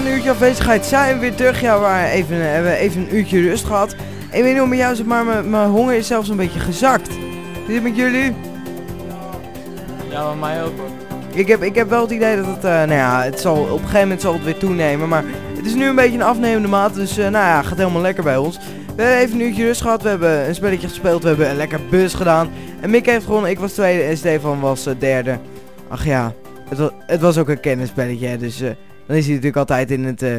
na een uurtje afwezigheid zijn we weer terug. Ja, we even, eh, hebben even een uurtje rust gehad. Ik weet niet hoe met jou zit, maar mijn- mijn honger is zelfs een beetje gezakt. Is het met jullie? Ja, maar mij ook hoor. Ik heb, ik heb wel het idee dat het, eh, nou ja, het zal, op een gegeven moment zal het weer toenemen. Maar het is nu een beetje een afnemende maat, dus eh, nou ja, gaat helemaal lekker bij ons. We hebben even een uurtje rust gehad, we hebben een spelletje gespeeld, we hebben een lekker bus gedaan. En Mick heeft gewonnen, ik was tweede en Stefan was derde. Ach ja, het was, het was ook een kennisspelletje, dus dan is hij natuurlijk altijd in het, eh,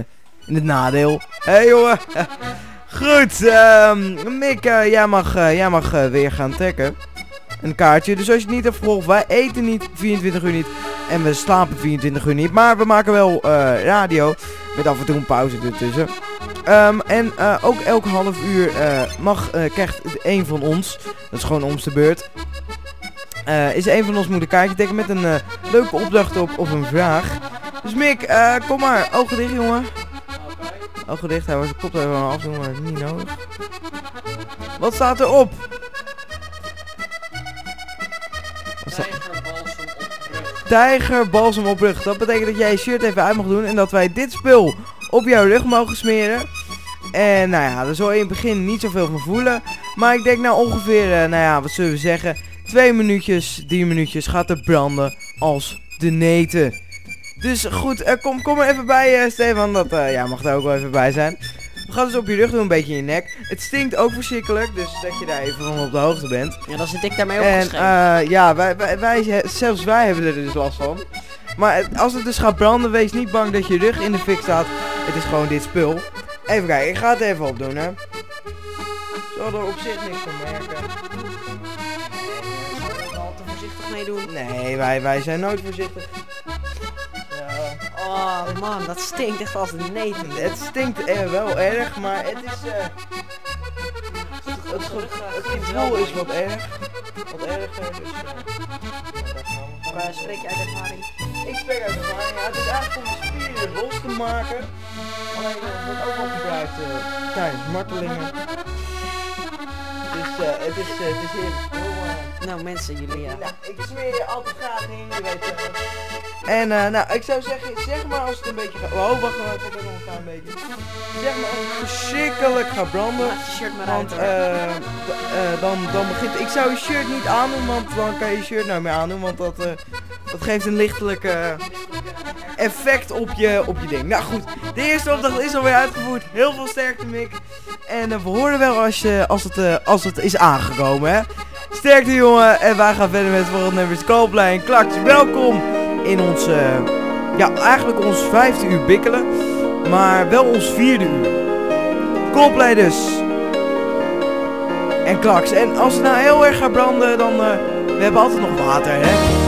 in het nadeel. Hé hey, jongen! Goed, ehm Mick, eh, jij mag, eh, jij mag weer gaan trekken. Een kaartje. Dus als je het niet hebt gevolgd, wij eten niet 24 uur niet. En we slapen 24 uur niet. Maar we maken wel radio. Met af en toe een pauze ertussen. Ehm, en ook elk half uur mag, krijgt een van ons, dat is gewoon ons beurt, eh, is een van ons moet een kaartje dekken met een eh, leuke opdracht op of een vraag. Dus Mick, eh, kom maar, ogen dicht jongen. Ogen dicht, hij was zijn kop even aan afdoen, maar dat is niet nodig. Wat staat erop? Wat sta- Tijger balsem op rug. Dat betekent dat jij je shirt even uit mag doen en dat wij dit spul op jouw rug mogen smeren. En nou ja, daar zal je in het begin niet zoveel van voelen. Maar ik denk nou ongeveer, nou ja, wat zullen we zeggen, twee minuutjes, drie minuutjes gaat er branden als de neten. Dus goed, eh, kom, kom er even bij eh, Stefan, dat eh, ja, mag daar ook wel even bij zijn. We gaan dus op je rug doen, een beetje in je nek. Het stinkt ook verschrikkelijk, dus dat je daar even van op de hoogte bent. Ja, dan zit ik daarmee En opgeschreven. eh, ja, wij, wij, wij, zelfs wij hebben er dus last van. Maar het- als het dus gaat branden, wees niet bang dat je rug in de fik staat. Het is gewoon dit spul. Even kijken, ik ga het even opdoen, hè. Zal er op zich niks van merken. Nee, wij, wij zijn nooit voorzichtig. Oh man, dat stinkt echt als een neten. Het stinkt eh, wel erg, maar het is... eh, het, ge- het gevoel is wat erg. Wat erger, dus... eh, Maar spreek je uit ervaring? Ik spreek uit ervaring. Ja, het is eigenlijk om de spieren los te maken. Alleen eh, het wordt ook wel gebruikt eh, tijdens martelingen. Dus eh, het is, eh, het is. Nou mensen, jullie ja. Nou, ik smeer je altijd graag in, je weet het. En eh, nou, ik zou zeggen, zeg maar als het een beetje gaat... Oh, wacht, wacht, ik heb nog een klein beetje. Zeg maar als het verschrikkelijk gaat branden. Laat je shirt maar uit Want eh, eh, dan, dan begint... Ik zou je shirt niet aandoen, want dan kan je je shirt nou meer aandoen. Want dat, eh, dat geeft een lichtelijk eh, effect op je, op je ding. Nou goed, de eerste opdracht is alweer uitgevoerd. Heel veel sterkte, Mick. En we horen wel als, je, als, het, eh, als het is aangekomen, hè. Sterkte, jongen. En wij gaan verder met volgende nummer. Koolplein, Klaks, welkom in ons... eh, ja, eigenlijk ons vijfde uur bikkelen. Maar wel ons vierde uur. Coldplay dus. En klaks. En als het nou heel erg gaat branden, dan... eh we hebben altijd nog water, hè.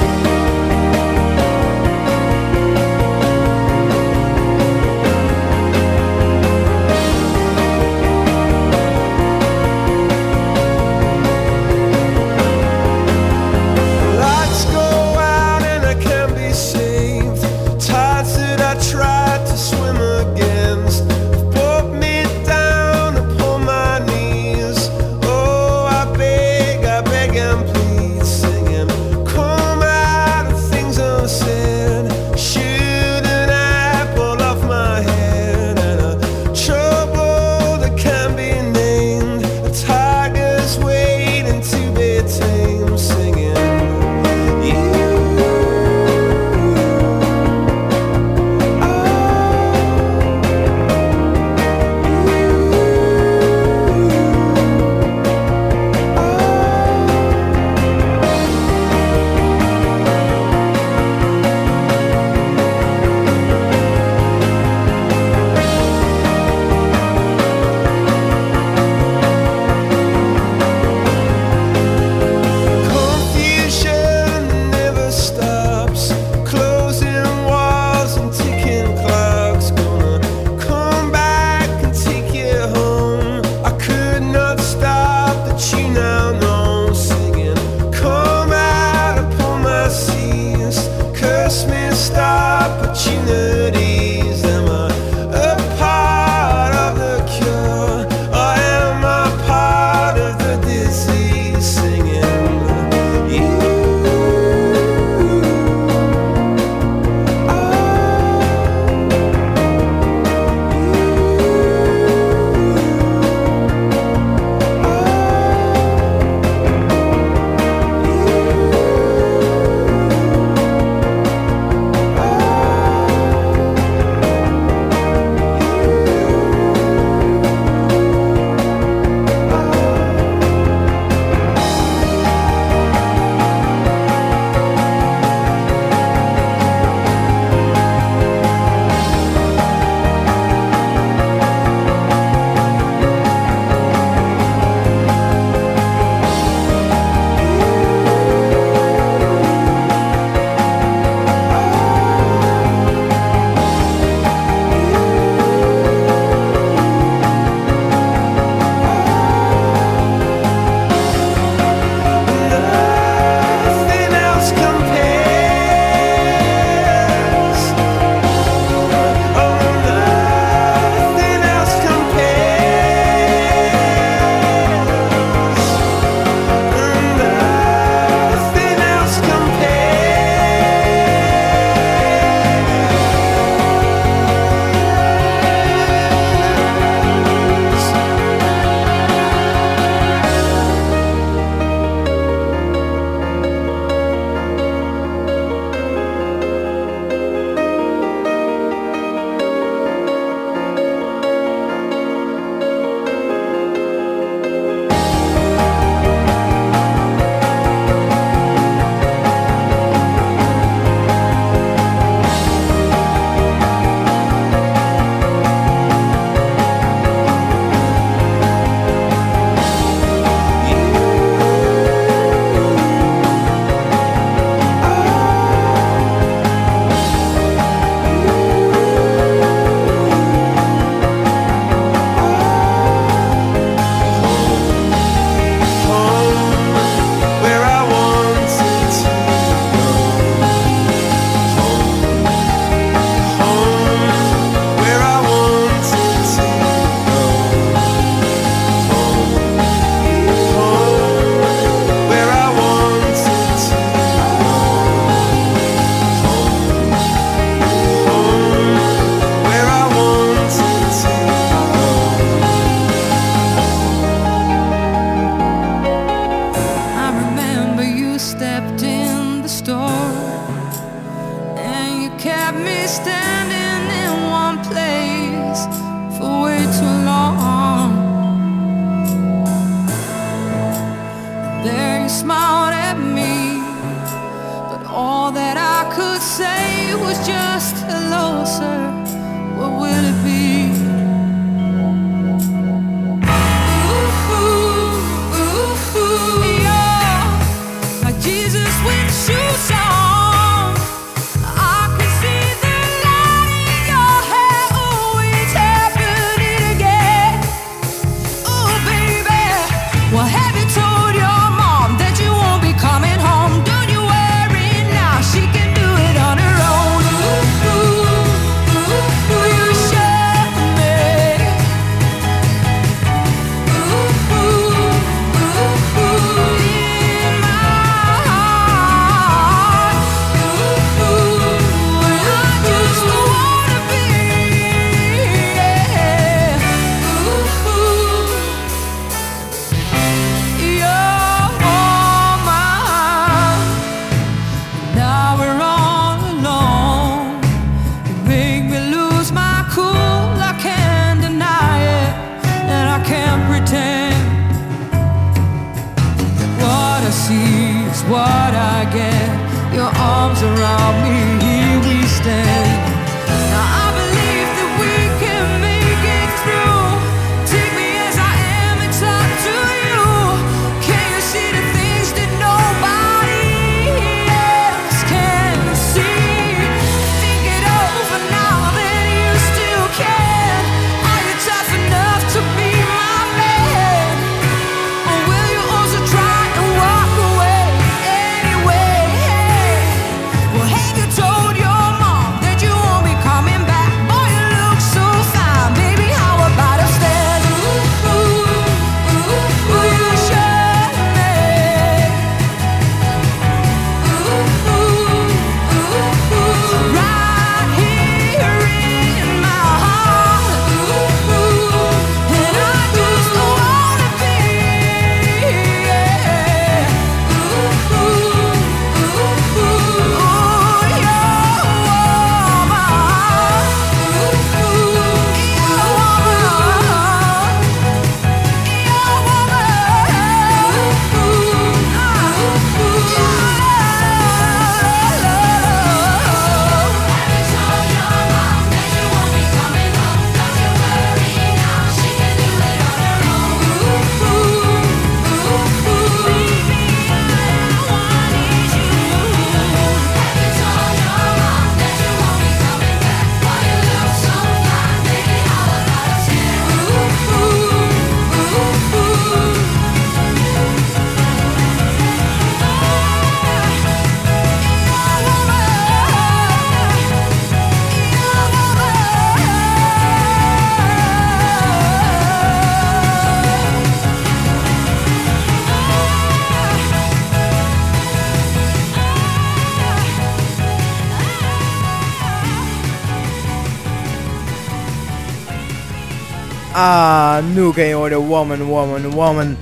Ah, Nook en je hoorde Woman, Woman, Woman.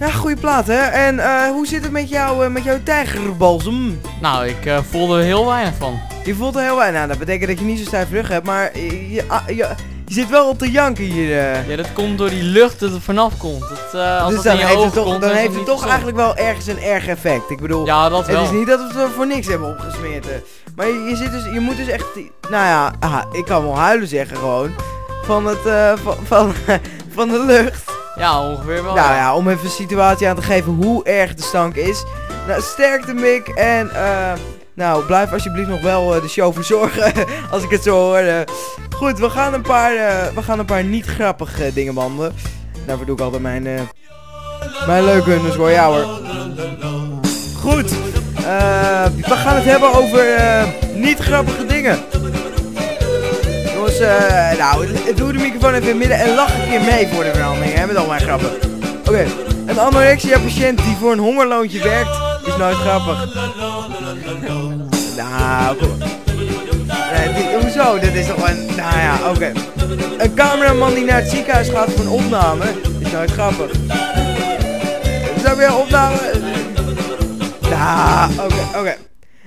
Ja, goede plaat hè. En eh, hoe zit het met jou, eh, met jouw tijgerbalsem? Nou, ik eh, voelde er heel weinig van. Je voelt er heel weinig aan. Dat betekent dat je niet zo stijf rug hebt, maar je, je, ah, je, je zit wel op de janken hier. Ja, dat komt door die lucht dat het vanaf komt. Dat, als dus dan in je heeft het toch, komt, dan heeft het toch gezond. eigenlijk wel ergens een erg effect. Ik bedoel, Ja, dat het is niet dat we het er voor niks hebben opgesmeerd. Maar je, je zit dus, je moet dus echt, nou ja, ah, ik kan wel huilen zeggen gewoon. Van het, eh, van, van, van de lucht. Ja, ongeveer wel. Nou ja, om even een situatie aan te geven hoe erg de stank is. Nou, sterkte Mick en eh, nou, blijf alsjeblieft nog wel eh, de show verzorgen als ik het zo hoor. eh. Goed, we gaan een paar, we gaan een paar niet grappige dingen behandelen. Daarvoor doe ik altijd mijn, mijn leuke underscore, ja hoor. Goed, we gaan het hebben over niet grappige dingen. Eh, nou, doe de microfoon even in het midden en lach een keer mee voor de verandering, met al mijn grappen. Oké, een anorexia-patiënt die voor een hongerloontje werkt, is nooit grappig. Nou, hoezo? Dit is toch een... Nou ja, oké. Een cameraman die naar het ziekenhuis gaat voor een opname, is nooit grappig. Is dat weer opname? Nou, oké, oké.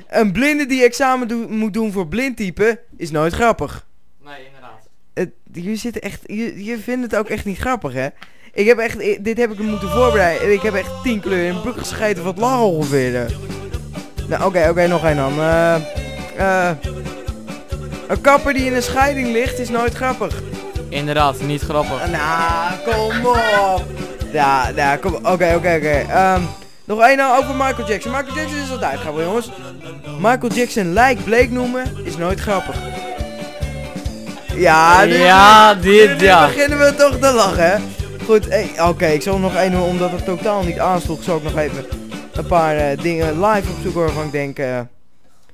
Een blinde die examen moet doen voor blindtype is nooit grappig. Je zit echt, je, je vindt het ook echt niet grappig, hè? Ik heb echt, dit heb ik moeten voorbereiden. Ik heb echt tien kleuren in broek gescheten van het lachen ongeveer. Nou, oké, oké, nog één dan. Eh, eh, een kapper die in een scheiding ligt is nooit grappig. Inderdaad, niet grappig. Nou, kom op. Ja, ja, kom op. Oké, oké, oké. Ehm, Nog één nou over Michael Jackson. Michael Jackson is altijd grappig, jongens. Michael Jackson lijk bleek noemen is nooit grappig. Ja, nu, Ja, dit, ja. beginnen we toch te lachen, hè? Goed, hey, oké, ik zal nog één doen, omdat het totaal niet aansloeg, zal ik nog even een paar eh, dingen live opzoeken waarvan ik denk, eh,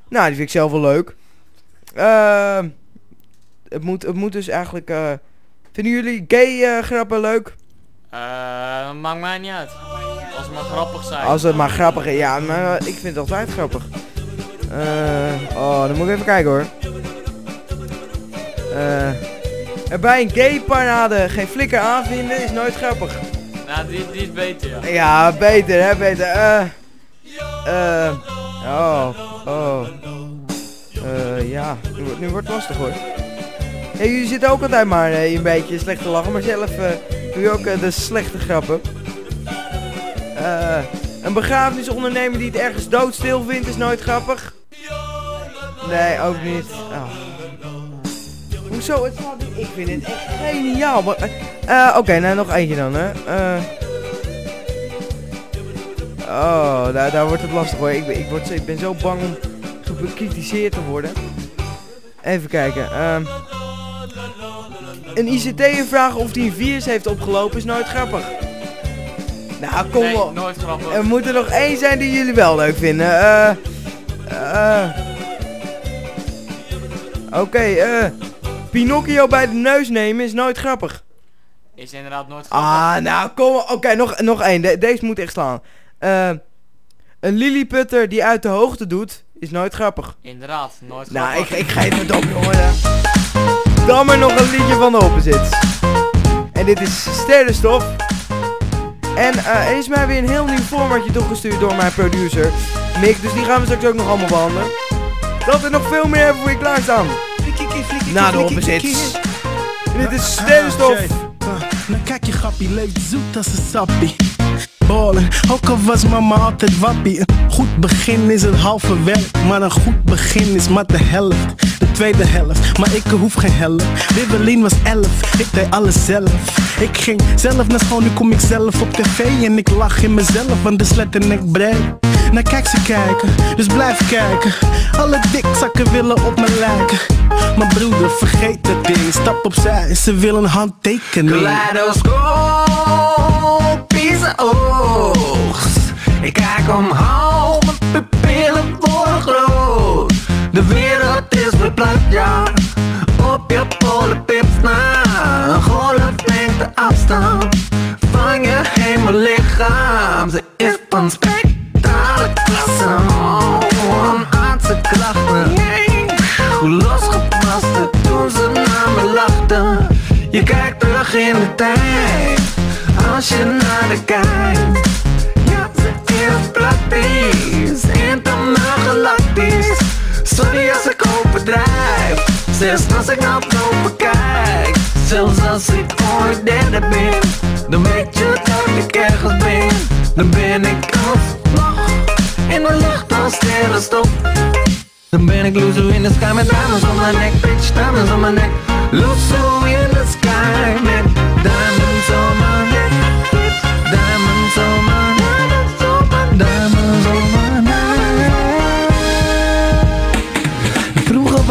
nou, die vind ik zelf wel leuk. Ehm, het, moet, het moet dus eigenlijk, eh, vinden jullie gay eh, grappen leuk? Eh, maakt mij niet uit. Als het maar grappig zijn. Als het maar grappig is, ja, maar ik vind het altijd grappig. Eh, oh, dan moet ik even kijken hoor. Eh, er bij een gay parade geen flikker aanvinden is nooit grappig. Nou, die, die is beter, ja. Ja, beter hè, beter. Eh, eh, oh, oh. Eh, ja, nu, wordt- nu wordt het lastig hoor. Hey, jullie zitten ook altijd maar eh, een beetje slecht te lachen, maar zelf eh, doe je ook eh, de slechte grappen. Eh, een begrafenisondernemer die het ergens doodstil vindt is nooit grappig. Nee, ook niet. Oh. Hoezo? Het Ik vind het echt geniaal. maar, eh, eh, Oké, nou nog eentje dan hè. Eh, Oh, daar, daar wordt het lastig hoor. Ik ben, ik, word, zo- ik ben zo bang om bekritiseerd te worden. Even kijken. ehm. een ICT'er vragen of hij een virus heeft opgelopen is nooit grappig. Nou, kom nee, op. nooit grappig. Er moet er nog één zijn die jullie wel leuk vinden. Eh. eh. Oké, eh. Pinocchio bij de neus nemen is nooit grappig. Is inderdaad nooit grappig. Ah, nou kom. Oké, nog, nog één. De- deze moet echt slaan. Eh, een lilliputter die uit de hoogte doet, is nooit grappig. Inderdaad, nooit Nou, grappig. ik, ik geef het op, jongen. Dan maar nog een liedje van de openzit. En dit is Sterrenstof. En eh, er is mij weer een heel nieuw formatje toegestuurd door mijn producer, Mick. Dus die gaan we straks ook nog allemaal behandelen. Dat er nog veel meer hebben voor je klaarstaan. Na de openzit. Dit is Sterrenstof. Nou kijk je grappie, leeft zoet als een sappie. Ballen, ook al was mama altijd wappie. Een goed begin is het halve werk, maar een goed begin is maar de helft. De tweede helft, maar ik hoef geen helft. Wibbelin was elf, ik deed alles zelf. Ik ging zelf naar school, nu kom ik zelf op tv en ik lach in mezelf, want de sletten ik brei. Nou kijk ze kijken, dus blijf kijken. Alle dikzakken willen op me lijken. Maar broeder, vergeet dat ding. Stap opzij, ze willen handtekening. Kaleidoscopische oogst. Ik kijk omhoog, mijn pupillen worden groot. De wereld is verplaatst, ja. Op je polenpips na. Een golflengte afstand van je hemellichaam. Ze is van spectrale klasse. Oh, een aardse krachten. Hoe losgepaste toen ze naar me lachten. Je kijkt terug in de tijd, als je naar de kijkt. Ja, ze is praktisch, intergalactisch. Sorry als ik overdrijf, zelfs als ik naar boven kijk. Zelfs als ik ooit derde ben, dan weet je dat ik ergens ben. Dan ben ik als in de lucht als sterrenstof. Dan ben ik loser in the sky met diamonds on my neck, bitch, diamonds on my neck. Loser in the sky met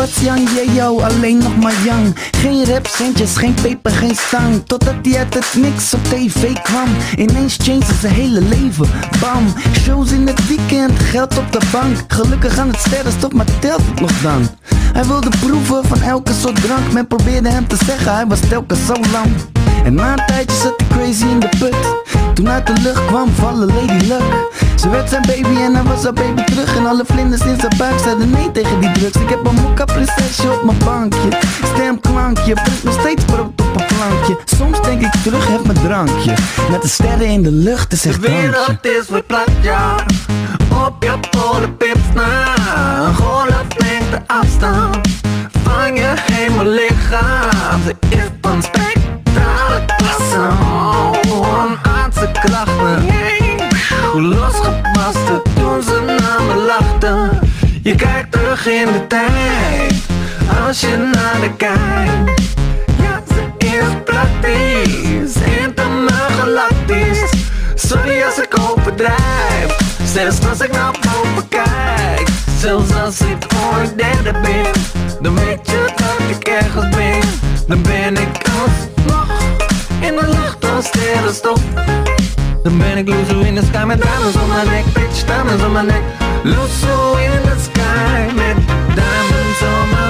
Vroeger was Jan jou alleen nog maar Jan Geen rapcentjes, geen peper, geen stang. Totdat hij uit het niks op tv kwam. Ineens changed zijn hele leven, bam. Shows in het weekend, geld op de bank. Gelukkig aan het sterrenstop, maar telt het nog dan? Hij wilde proeven van elke soort drank. Men probeerde hem te zeggen, hij was telkens zo lang en na een tijdje zat ik crazy in de put. Toen uit de lucht kwam vallen Lady Luck. Ze werd zijn baby en hij was haar baby terug. En alle vlinders in zijn buik zeiden nee tegen die drugs. Ik heb een mokka prinsesje op mijn bankje. Stemklankje, brengt nog steeds brood op een plankje Soms denk ik terug, heb mijn drankje. Met de sterren in de lucht, te zegt De wereld is verplaatst, ja. Op je polenpips na. Golf neemt de afstand Van je hemel lichaam. De is van spek. Gewoon aardse klachten Hoe losgepast toen ze naar me lachten. Je kijkt terug in de tijd Als je naar de kijkt. Ja, ze is praktisch Intermagalactisch Sorry als ik overdrijf Zelfs als ik naar boven kijk. Zelfs als ik ooit derde ben Dan weet je dat ik ergens ben. Dan ben ik als lucht als sterrenstof dan ben ik loser in the sky met diamonds on my neck Bitch, diamonds on my neck. Loser in the sky met diamonds on my neck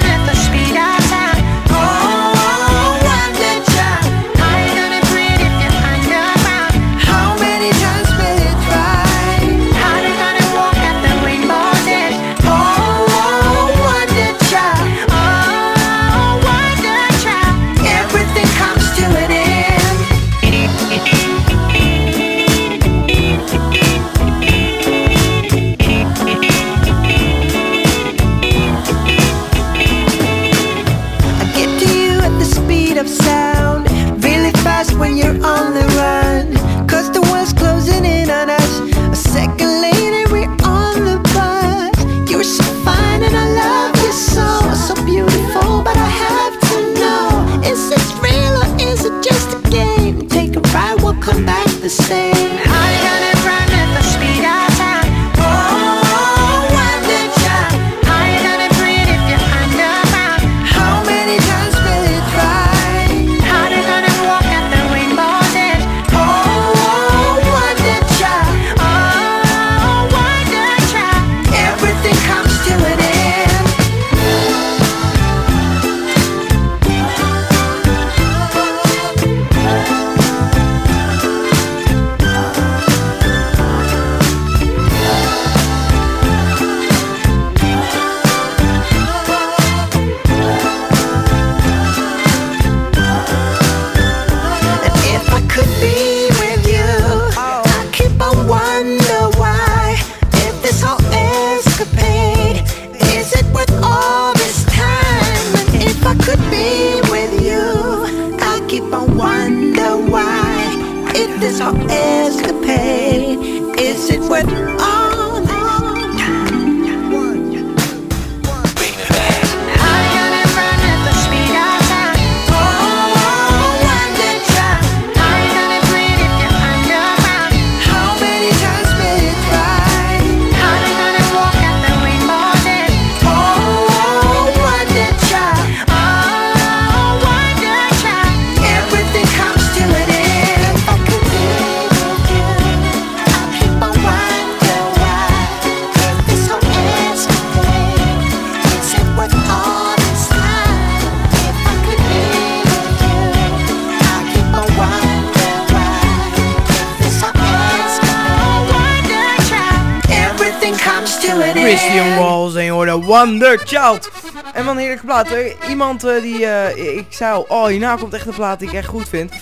Wonder Child. En een heerlijke plaat. Eh, Iemand eh, die, eh, ik zei al, oh hierna komt echt een plaat die ik echt goed vind.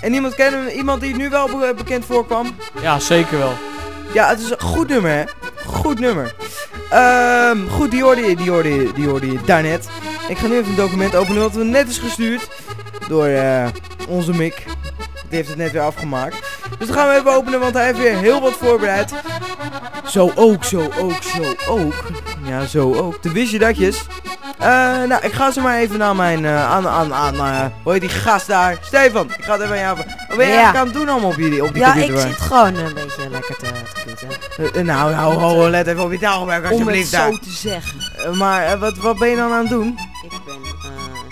En iemand kennen iemand die nu wel be- bekend voorkwam. Ja, zeker wel. Ja, het is een goed nummer hè. Goed nummer. Ehm, goed, die hoorde je, die hoorde je, die hoorde je daarnet. Ik ga nu even een document openen wat we net is gestuurd. Door onze Mick. Die heeft het net weer afgemaakt. Dus dan gaan we even openen, want hij heeft weer heel wat voorbereid. Zo ook, zo ook, zo ook. Ja, zo ook. De wist je datjes. Eh, nou, ik ga ze maar even naar mijn, eh, aan, aan, aan, eh, hoe heet die gast daar? Stefan, ik ga het even aan jou. Wat ben je Ja. aan het doen allemaal op, jullie, op die Ja, ik computer? zit gewoon een beetje lekker te, te nou, nou, ho, ho, let even op je taalgebruik Om het alsjeblieft zo daar. te zeggen. Maar wat, wat ben je dan aan het doen? Ik ben een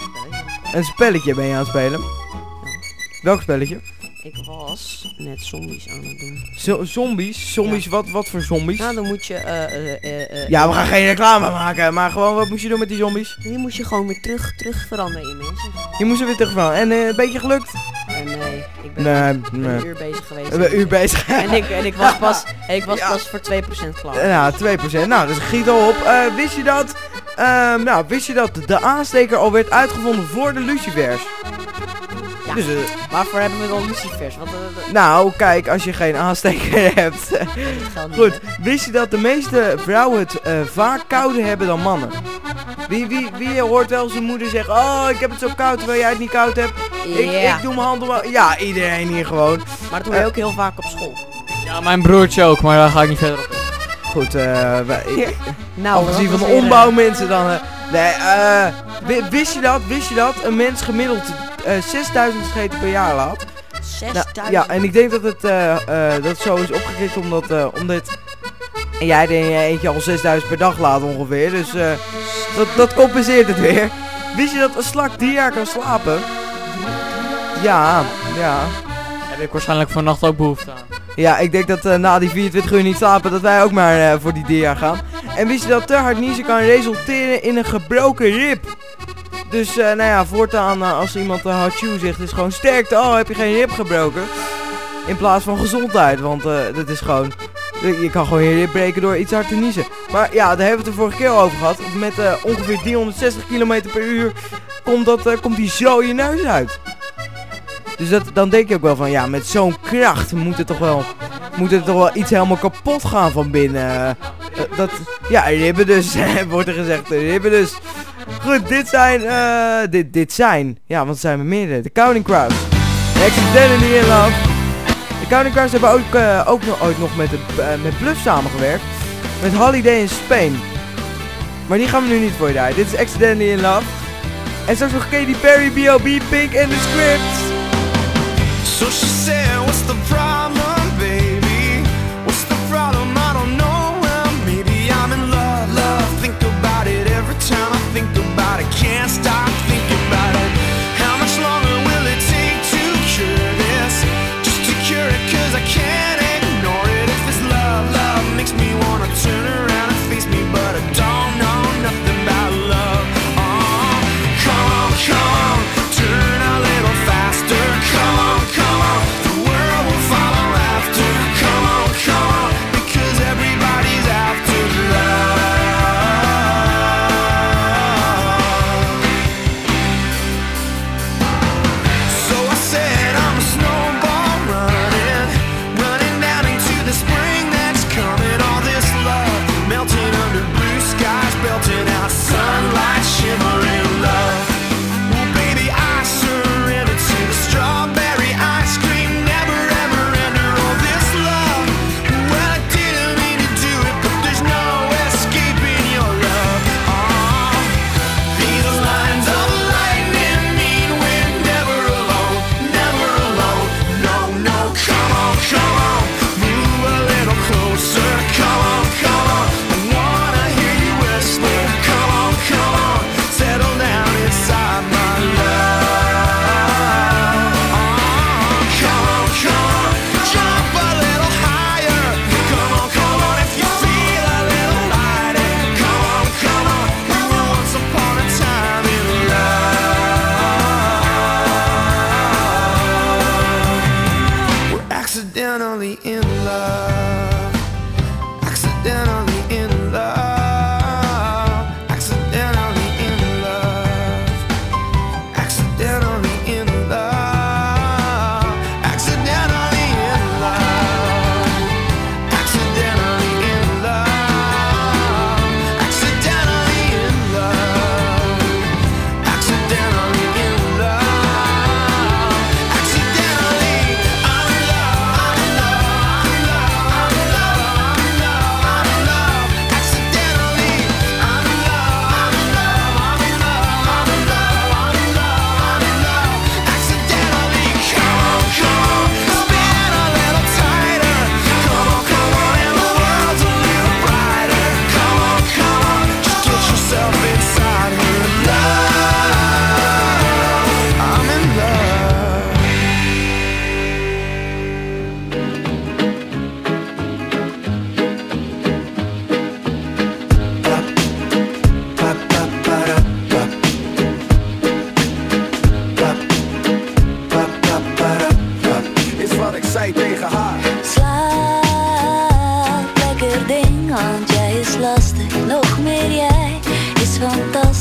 spelletje. Een spelletje ben je aan het spelen. Welk spelletje? Ik was net zombies aan het doen. Zo- zombies? Zombies, wat, wat voor zombies? Nou, dan moet je... eh eh eh Ja, we gaan geen reclame maken, maar gewoon, wat moest je doen met die zombies? Die moet je gewoon weer terug, terug veranderen in mensen. Je moest er weer terug van. En een beetje gelukt? Nee, ik ben Nee, ik ben nee. een uur bezig geweest. Een uur bezig. En ik, en ik was pas, ik was Ja. pas voor 2% klaar. Ja, 2%. Nou, dus giet al op. Wist je dat? ehm, nou, wist je dat de aansteker al werd uitgevonden voor de lucifers? Ja. Dus, eh, Waarvoor hebben we dan lucifers? Want eh, nou, kijk, als je geen aansteker hebt. niet. Goed, hè? wist je dat de meeste vrouwen het eh, vaak kouder hebben dan mannen? Wie, wie, wie hoort wel zijn moeder zeggen, oh, ik heb het zo koud terwijl jij het niet koud hebt? Ik, ik doe mijn hand om... Ja, iedereen hier gewoon. maar dat doe je eh, ook heel vaak op school. Ja, mijn broertje ook, maar daar ga ik niet verder op in. Goed, eh, wij- Nou, afgezien van de ombouwmensen dan... eh, nee, eh, wi- wist je dat? Wist je dat? Een mens gemiddeld 6000 scheten per jaar laat. Nou, 6000. ja, en ik denk dat het, eh, eh, dat zo is opgekrikt omdat, eh, omdat en jij denk je eentje al 6000 per dag laat ongeveer. Dus eh, dat, dat compenseert het weer. Wist je dat een slak drie jaar kan slapen? Ja, ja. Heb ik waarschijnlijk vannacht ook behoefte aan. Ja, ik denk dat eh, na die 24 uur niet slapen, dat wij ook maar eh, voor die dia gaan. En wist je dat te hard niezen kan resulteren in een gebroken rib? Dus, eh, nou ja, voortaan eh, als iemand uh, hard chew zegt, is gewoon sterkte. Oh, heb je geen rib gebroken? In plaats van gezondheid, want eh, dat is gewoon... Je kan gewoon je rib breken door iets hard te niezen. Maar ja, daar hebben we het de vorige keer over gehad. Met eh, ongeveer 360 km per uur komt, dat, eh, komt die zo je neus uit. Dus dat, dan denk je ook wel van, ja, met zo'n kracht moet het toch wel, moet het toch wel iets helemaal kapot gaan van binnen. Eh, eh, dat, ja, ribben dus, wordt er gezegd, ribben dus. Goed, dit zijn, eh, dit, dit zijn, ja, want zijn er meerdere. De Counting Crows. Accidentally in Love. De Counting Crows hebben ook, eh, ook nog, ooit nog met, eh, met Bluff samengewerkt. Met Holiday in Spain. Maar die gaan we nu niet voor je draaien. Dit is Accidentally in Love. En straks nog Katy Perry, B.O.B., Pink en The Scripts. So What's the problem,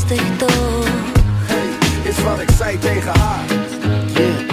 lastig toch? Hey, is wat ik zei tegen haar. Yeah.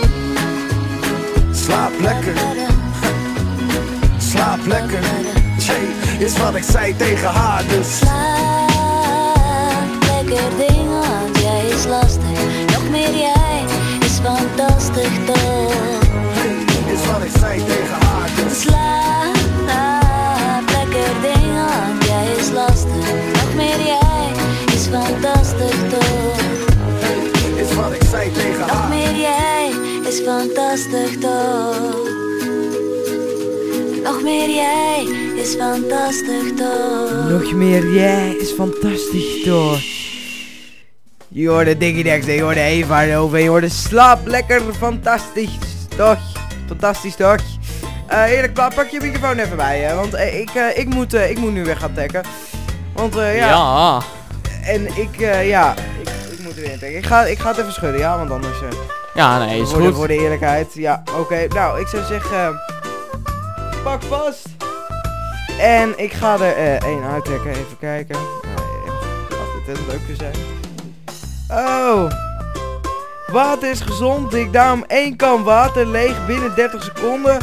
Slaap lekker, slaap lekker. Jay, is wat ik zei tegen haar, dus is fantastisch toch. Nog meer jij is fantastisch toch. Nog meer, jij is fantastisch toch. Je hoorde Diggy Dex, je hoorde Eva over, je hoorde Slaap lekker, fantastisch toch. Fantastisch toch. Eh eerlijk, pa, pak je microfoon even bij, hè, want eh, ik, eh, ik, moet, ik moet nu weer gaan taggen. Want eh, ja, Ja. en ik, eh, ja, ik, ik moet er weer in taggen. Ik ga, ik ga het even schudden, ja, want anders... Ja, nee, is voor, de, goed. voor de eerlijkheid. Ja, oké. Nou, ik zou zeggen... pak vast. En ik ga er eh, één uittrekken. Even kijken. Uh, gaat dit een leuke zijn? Oh. Water is gezond. Dik daarom één kan water leeg binnen 30 seconden.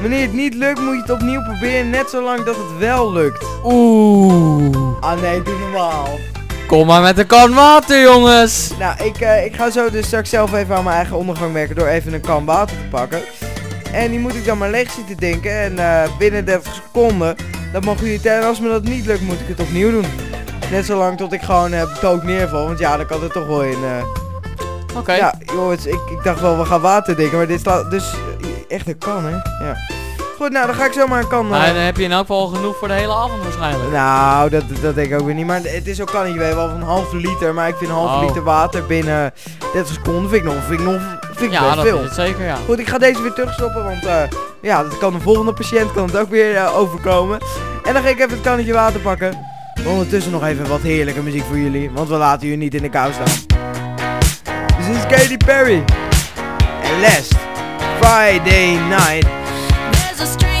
Wanneer het niet lukt, moet je het opnieuw proberen. Net zolang dat het wel lukt. Oeh. Ah nee, doe normaal. Kom maar met een kan water, jongens. Nou, ik, eh, ik ga zo dus straks zelf even aan mijn eigen ondergang werken door even een kan water te pakken. En die moet ik dan maar leeg zitten denken. En eh, binnen 30 seconden, dat mogen jullie tellen. En als me dat niet lukt, moet ik het opnieuw doen. Net zolang tot ik gewoon uh, dood neerval. Want ja, dan kan het toch wel in. Oké. Ja, jongens, ik, ik dacht wel, we gaan water denken. Maar dit staat dus echt een kan, hè? Ja. Goed, nou, dan ga ik zomaar een kan. Maar eh, dan heb je in elk geval genoeg voor de hele avond waarschijnlijk. nou, dat, dat denk ik ook weer niet. Maar het is ook kan niet, weet je wel, van een halve liter. Maar ik vind een halve Oh. liter water binnen 30 seconden vind ik nog, vind ik nog vind ik Ja, best dat veel. is het zeker, ja. Goed, ik ga deze weer terugstoppen, want eh, ja, dat kan de volgende patiënt kan het ook weer eh, overkomen. En dan ga ik even het kannetje water pakken. Ondertussen nog even wat heerlijke muziek voor jullie, want we laten jullie niet in de kou staan. Dit is Katy Perry. En Last Friday Night. There's a stranger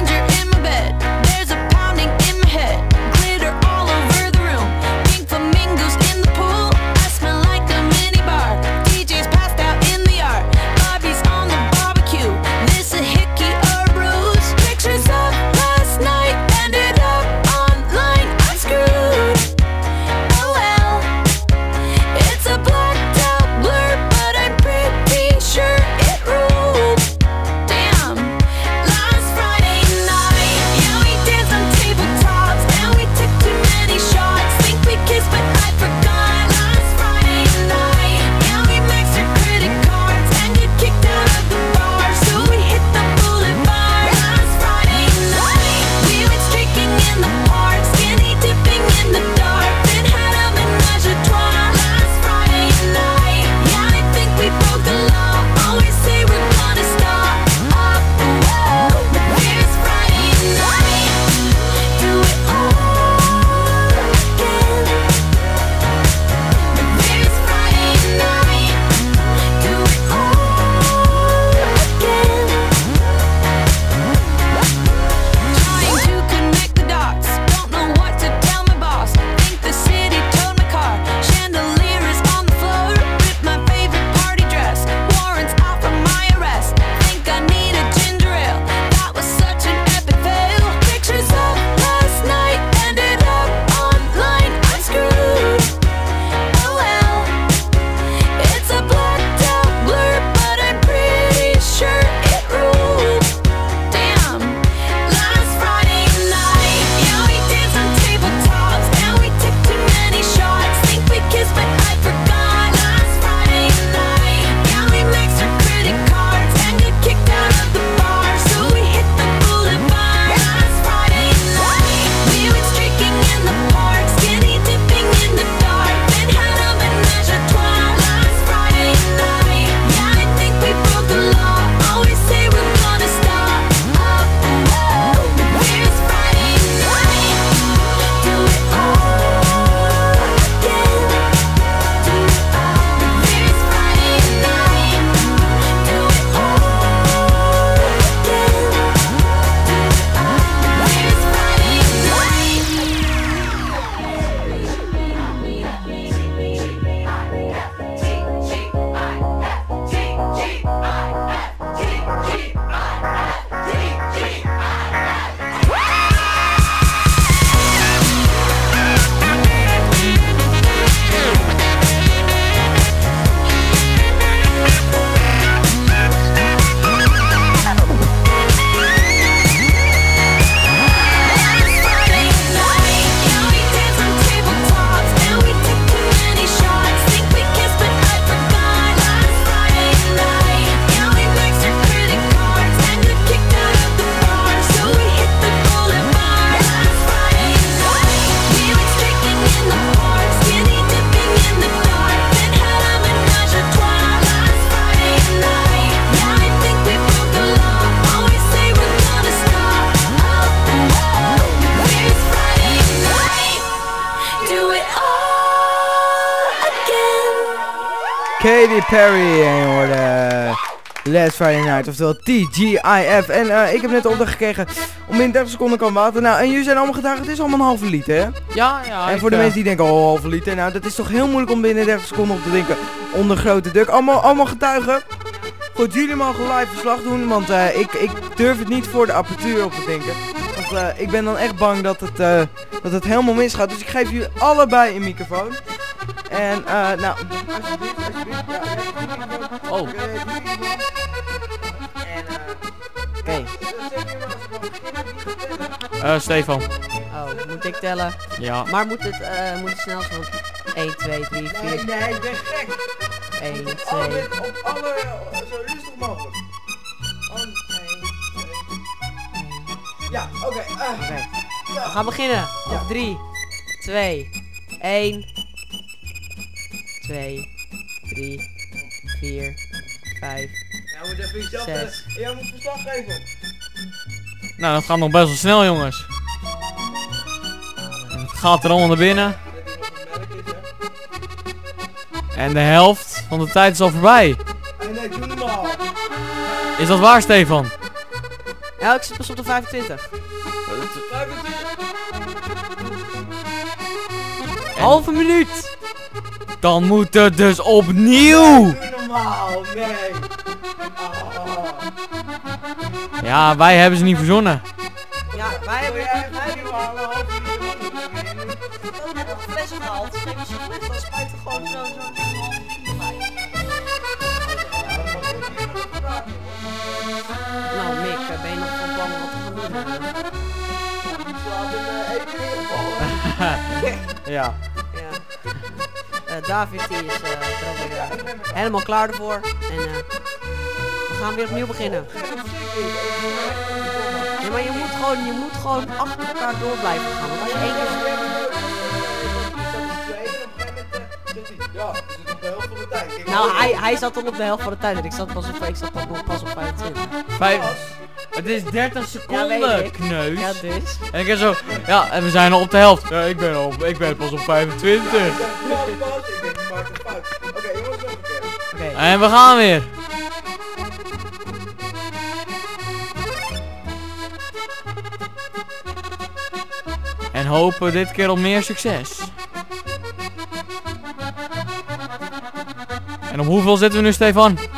Perry en je hoorde Last Friday Night, oftewel TGIF. En eh, ik heb net de opdracht gekregen om in 30 seconden kan water. Nou, en jullie zijn allemaal gedaagd, het is allemaal een halve liter, hè? Ja, ja. en voor de eh, mensen die denken, oh, halve liter. Nou, dat is toch heel moeilijk om binnen 30 seconden op te denken onder grote druk. Allemaal, allemaal getuigen. Goed, jullie mogen live verslag doen, want eh, ik, ik durf het niet voor de apparatuur op te denken. Want ik ben dan echt bang dat het, dat het helemaal misgaat. Dus ik geef jullie allebei een microfoon. En, eh, nou, alsjeblieft, Wie gaat tellen? eh, Stefan. Oh, moet ik tellen? Ja. Maar moet het, eh, moet het snel zijn? 1, 2, 3, 4, Nee, nee, ik ben gek. 1, Op 2. alle, op alle, eh, zo rustig mogelijk. Oh, één, twee. Ja, oké. ah. Oké. Ja. We gaan beginnen. Ja. Op 3, 2, 1, 2, Nou, dat gaat nog best wel snel, jongens. Het gaat er allemaal naar binnen. En de helft van de tijd is al voorbij. Is dat waar, Stefan? Ja, ik zit pas op de 25. Halve minuut. Dan moet het dus opnieuw. Nee. Ja, wij hebben ze niet verzonnen. Ja, wij hebben een half uur doen? net nog flessen gehaald. Dus zo'n fles, dan spuit er gewoon zo, zo. Nou, Mick, eh, ben je nog van plan wat te doen? eh, Ja. Ja. Eh, David die is eh, er alweer eh, helemaal klaar ervoor. En eh, we gaan weer opnieuw beginnen. Ja, maar je moet gewoon, je moet gewoon achter elkaar door blijven gaan. Want als je één keer... Ja, zitten op de helft van de tijd. Nou, hij, hij zat al op de helft van de tijd en ik zat pas op, ik zat pas op, pas op 25. Vijf. Het is 30 Ja, weet seconden, ik. kneus. Ja, dus. En ik heb zo, ja, en we zijn al op de helft. Ja, ik ben, al, ik ben pas op 25. Pas, pas, ik denk, die maakt een fout. Oké, jongens, nog een keer. Oké. En we gaan weer. Hopen dit keer op meer succes. En op hoeveel zitten we nu, Stefan? 16,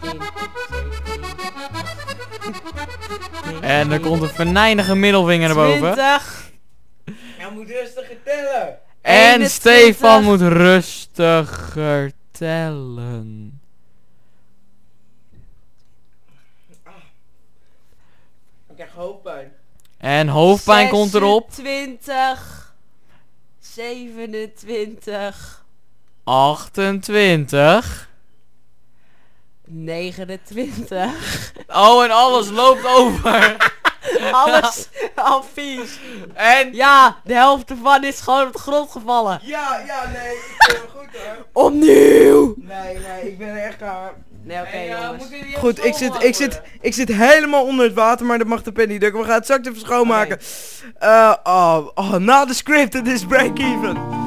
17. En er komt een venijnige middelvinger naar boven. 20. Jij moet rustiger tellen. En 21. Stefan moet rustiger tellen. Ik krijg hoofdpijn. En hoofdpijn komt erop. 20. 27. 28. 29. Oh, en alles loopt over. Alles advies. En Ja, de helft ervan is gewoon op de grond gevallen. Ja, ja, nee, ik ben goed hoor. Opnieuw. Nee, nee, ik ben echt klaar. Nee, oké jongens. Goed, ik zit, ik, zit, ik zit helemaal onder het water, maar dat mag de pen niet drukken. We gaan het straks even schoonmaken. Eh, oh, oh, na de script, het is break-even.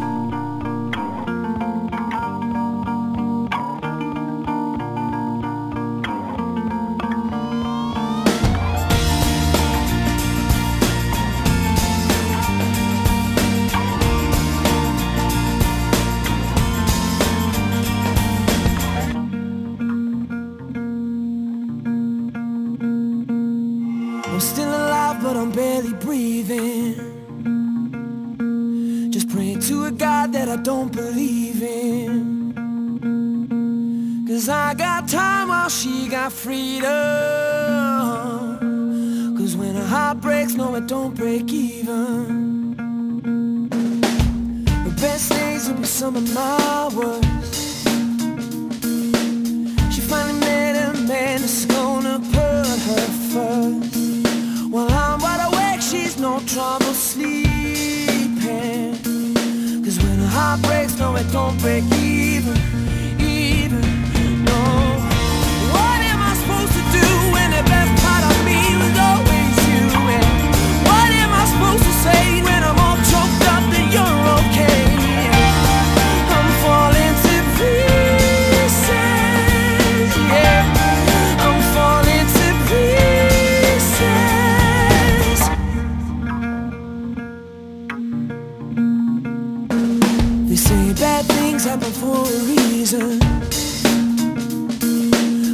Breathing. Just praying to a God that I don't believe in. Cause I got time while she got freedom. Cause when a heart breaks, no, it don't break even. The best days will be some of my worst. She finally met a man that's gonna put her first. While I'm wide awake, trouble sleeping. Cause when her heart breaks, no, it don't break even, for a reason.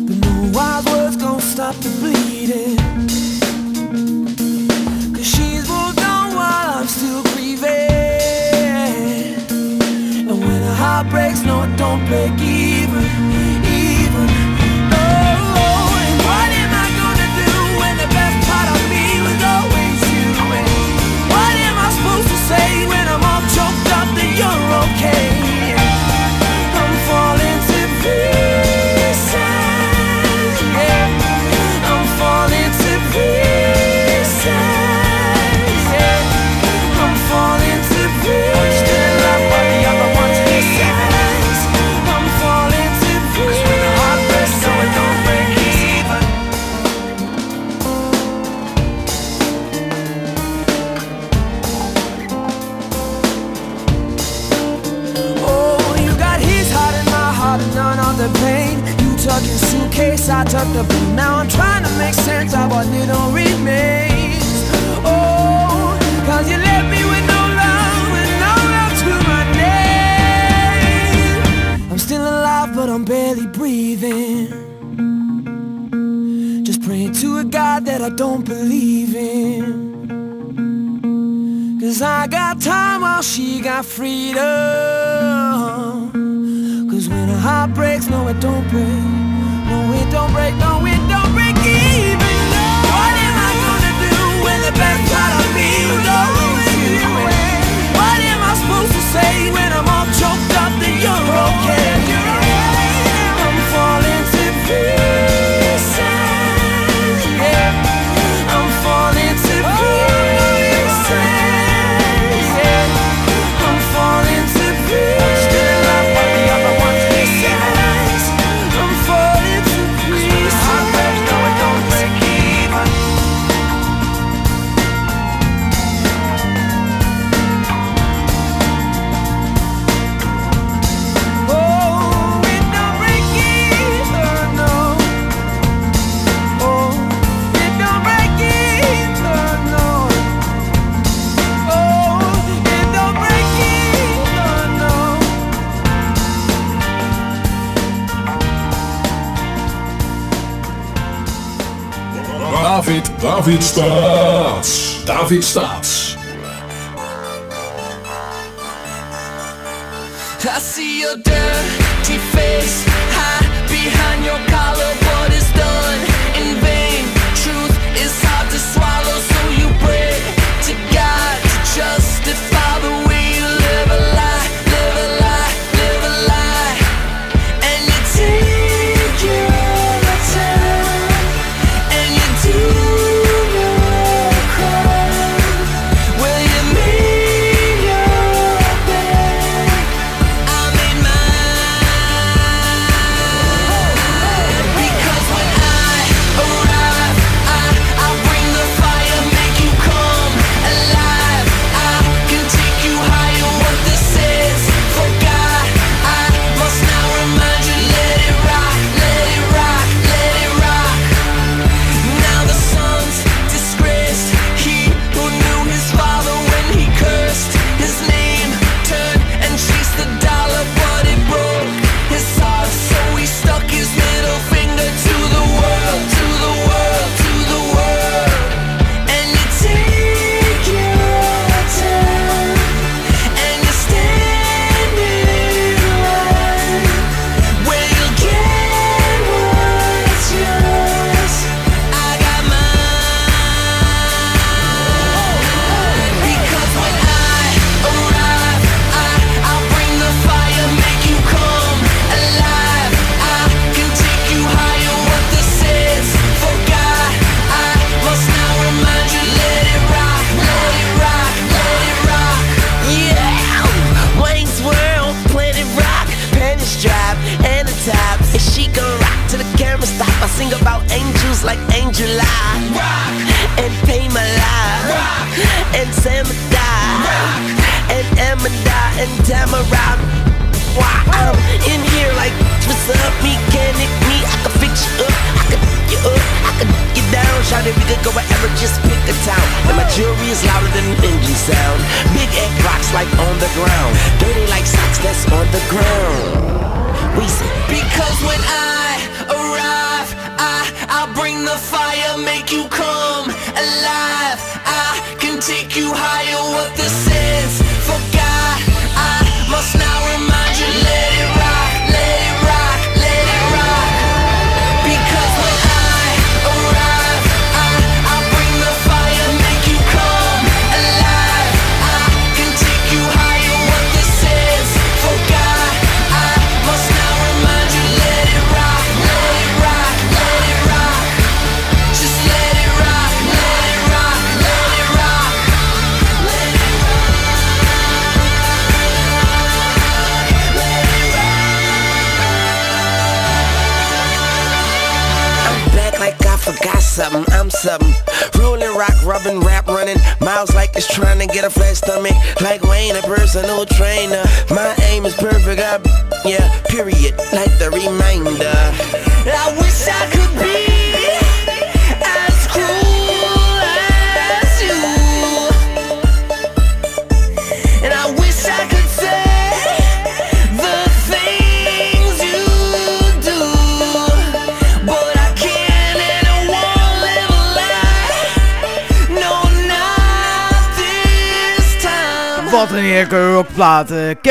But no wise words gonna stop the bleeding. Cause she's moved on while I'm still grieving. And when a heart breaks, no, it don't break easy. doctor, but now I'm trying to make sense of what little remains. Oh, cause you left me with no love, with no love to my name. I'm still alive, but I'm barely breathing. Just praying to a God that I don't believe in. Cause I got time while she got freedom. Cause when a heart breaks, no, it don't break break, no it don't break even. No. What am I gonna do when the best part of me don't you? What am I supposed to say? David Staats. David Staats.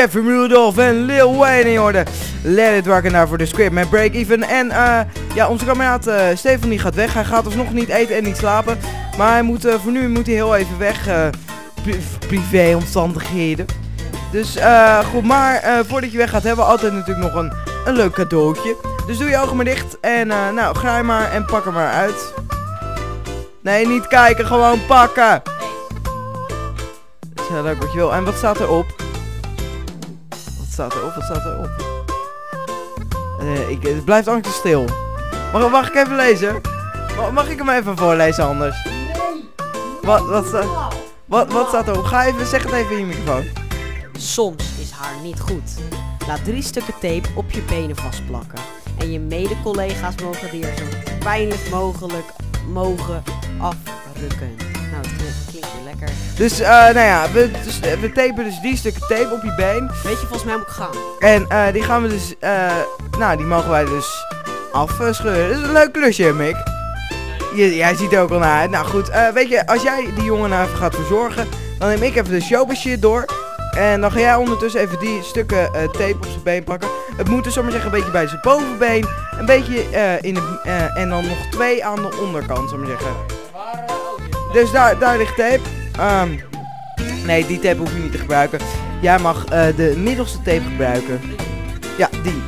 Kevin Rudolph en Lil Wayne in orde. Let It werken daar voor de script met Break Even. En eh, ja, onze kameraad eh Stefan die gaat weg. Hij gaat dus nog niet eten en niet slapen. Maar hij moet, eh, voor nu moet hij heel even weg. eh pri- privéomstandigheden. Dus eh, goed, maar voordat je weg gaat hebben we altijd natuurlijk nog een, een leuk cadeautje. Dus doe je ogen maar dicht en nou, graai maar en pak er maar uit. Nee, niet kijken, gewoon pakken. Dat is heel leuk wat je wil. En wat staat erop? Wat staat erop? Wat staat erop? Eh, ik, het blijft angst stil. Mag, mag ik even lezen? Mag, mag ik hem even voorlezen anders? Nee. Wat, wat, sta- wat, wat staat erop? Ga even, zeg het even in je microfoon. Soms is haar niet goed. Laat drie stukken tape op je benen vastplakken. En je mede-collega's mogen die er zo pijnlijk mogelijk mogen afrukken. Nou, het klinkt, klinkt weer lekker. Dus, eh, nou ja, we, dus, eh, we tapen dus die stukken tape op je been. Weet je, volgens mij moet ik gaan. En eh, die gaan we dus, nou, die mogen wij dus afscheuren. Dat is een leuk klusje, Mick. Je, jij ziet er ook al naar uit. Nou goed, weet je, als jij die jongen nou even gaat verzorgen, dan neem ik even de showbiz shit door. En dan ga jij ondertussen even die stukken tape op zijn been pakken. Het moet dus, zomaar zeggen, een beetje bij zijn bovenbeen. Een beetje in de, en dan nog twee aan de onderkant, zomaar zeggen. Dus daar, daar ligt tape. Ehm, nee, die tape hoef je niet te gebruiken. Jij mag eh, de middelste tape gebruiken. Ja, die.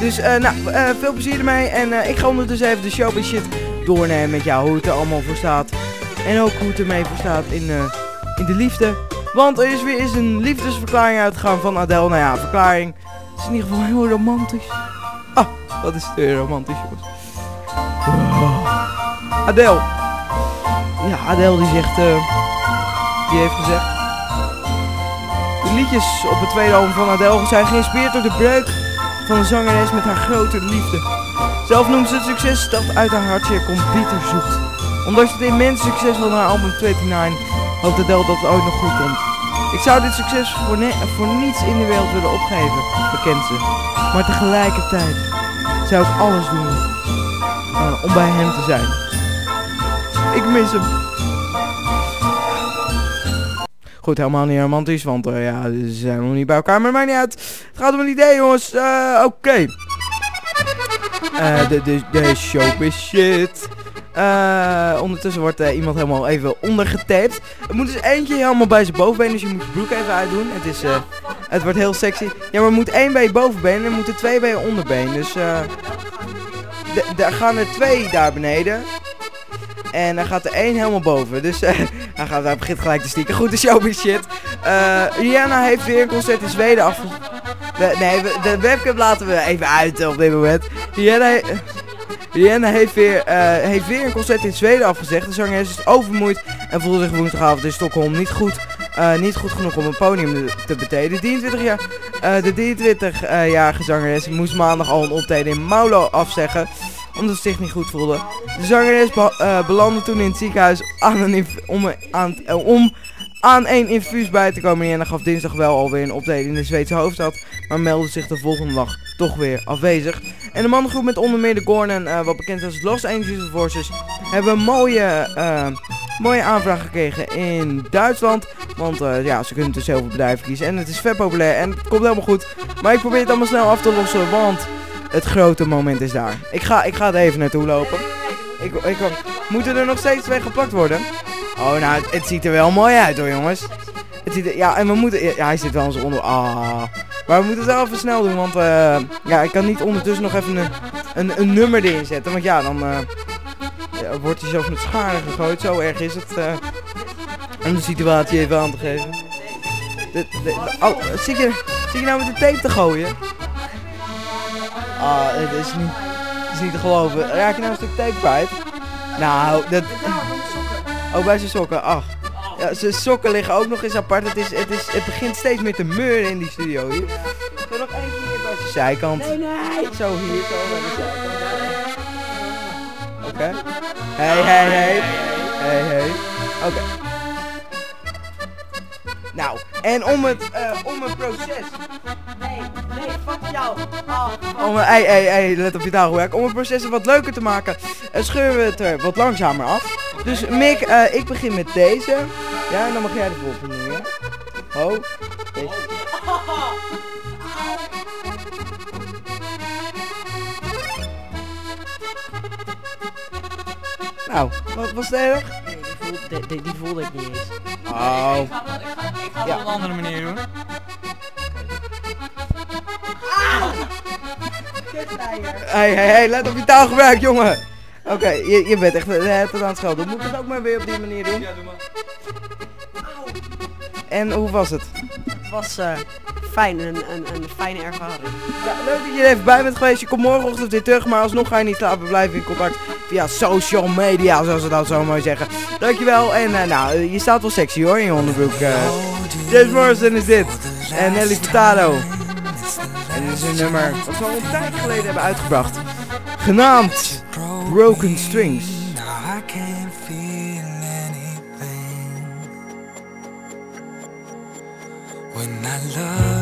Dus eh, nou, eh, veel plezier ermee. En ik ga ondertussen even de showbiz shit doornemen met jou. Hoe het er allemaal voor staat. En ook hoe het ermee voor staat in, in de liefde. Want er is weer eens een liefdesverklaring uitgegaan van Adele. Nou ja, verklaring. Het is in ieder geval heel romantisch. Ah, wat is het romantisch, jongens. Adele. Ja, Adele die zegt... eh, die heeft gezegd... De liedjes op het tweede album van Adele zijn geïnspireerd door de breuk van de zangeres met haar grote liefde. Zelf noemt ze het succes dat uit haar hartje komt bitter zoet. Ondanks het immense succes van haar album 29 hoopt Adele dat het ooit nog goed komt. Ik zou dit succes voor, voor niets in de wereld willen opgeven, bekent ze. Maar tegelijkertijd zou ik alles doen eh, om bij hem te zijn. Ik mis hem. Goed, helemaal niet romantisch, want eh, ja, ze zijn nog niet bij elkaar, maar maakt niet uit. Het gaat om een idee, jongens. Eh, Oké. Eh, de, de, de showbiz shit. Ondertussen wordt iemand helemaal even ondergetaped. Er moet dus eentje helemaal bij zijn bovenbeen, dus je moet je broek even uitdoen. Het, is, het wordt heel sexy. Ja, maar er moet één bij je bovenbeen en er moeten twee bij je onderbeen. Dus daar gaan er twee daar beneden. En dan gaat er één helemaal boven. Dus eh, hij, gaat, begint gelijk te stieken. Goed, de showbiz shit. Eh, Rihanna heeft weer een concert in Zweden afge... We- nee, de webcam laten we even uit op dit moment. Rihanna, he- Rihanna heeft, weer, eh, heeft weer een concert in Zweden afgezegd. De zangeres is overmoeid en voelde zich woensdagavond in Stockholm niet goed. niet goed genoeg om een podium te betreden. 23 jaar, eh, de 23-jarige zangeres moest maandag al een optreden in Maulo afzeggen omdat ze zich niet goed voelde. De zangeres eh, belandde toen in het ziekenhuis aan een inf- om, een- aan, eh, om aan een infuus bij te komen. En gaf dinsdag wel alweer een optreden in de Zweedse hoofdstad, maar meldde zich de volgende dag toch weer afwezig. En de mannengroep met onder meer de Gorn en wat bekend als Los Angeles Forces, hebben een mooie, eh, mooie aanvraag gekregen in Duitsland. Want eh, ja, ze kunnen tussen heel veel bedrijven kiezen en het is vet populair en het komt helemaal goed. Maar ik probeer het allemaal snel af te lossen, want het grote moment is daar. Ik ga, ik ga er even naartoe lopen. Ik, ik, moeten er nog steeds twee geplakt worden? Oh, nou, het, ziet er wel mooi uit hoor, jongens. Het ziet er, ja, en we moeten... Ja, hij zit wel eens onder... Ah. Maar we moeten het wel even snel doen, want eh, ja, ik kan niet ondertussen nog even een, een, een nummer erin zetten. Want ja, dan ja, wordt hij zelfs met scharen gegooid. Zo erg is het. eh, om de situatie even aan te geven. De- oh, zit, je, zit je nou met de tape te gooien? Ah, het is niet, het is niet te geloven. Raak je nou een stuk tape kwijt? Nou, dat... Oh, bij zijn sokken. Ach. Ja, zijn sokken liggen ook nog eens apart. Het, is, het, is, het begint steeds meer te meuren in die studio hier. Zo nog eentje hier bij zijn zijkant. Nee, nee. Zo hier, zo bij de zijkant. Oké. Hey, hey, hey. Hey, hey. Oké. Nou, en om het, eh, om het proces Nee, nee, fuck jou. Oh, fuck. Om, hey, hey, hey, let op je taalgebruik. Om het proces wat leuker te maken, eh, scheuren we het er wat langzamer af. Dus Mick, eh, ik begin met deze. Ja, en dan mag jij de volgende doen, ja? Ho. Deze. Nou, wat was het erg? Die voelde, die, die, die voelde ik niet eens. Oh. Ik ga, ga Ja. het op een andere manier doen. Hey, hey, hey, let op je taalgebruik, jongen. Oké, je, je bent echt eh, tot aan het schelden. Moet ik het ook maar weer op die manier doen? Ja, doe maar. En hoe was het? Het was eh, fijn, een, een, een fijne ervaring. Ja, leuk dat je er even bij bent geweest. Je komt morgenochtend weer terug, maar alsnog ga je niet slapen. Blijven in contact via social media, zoals ze dat zo mooi zeggen. Dankjewel. En eh, nou, je staat wel sexy hoor in je onderbroek. eh. James Morrison is dit. En Nelly Furtado. En dit is een nummer wat we al een tijd geleden hebben uitgebracht. Genaamd Broken Strings. Now I can't feel anything when I love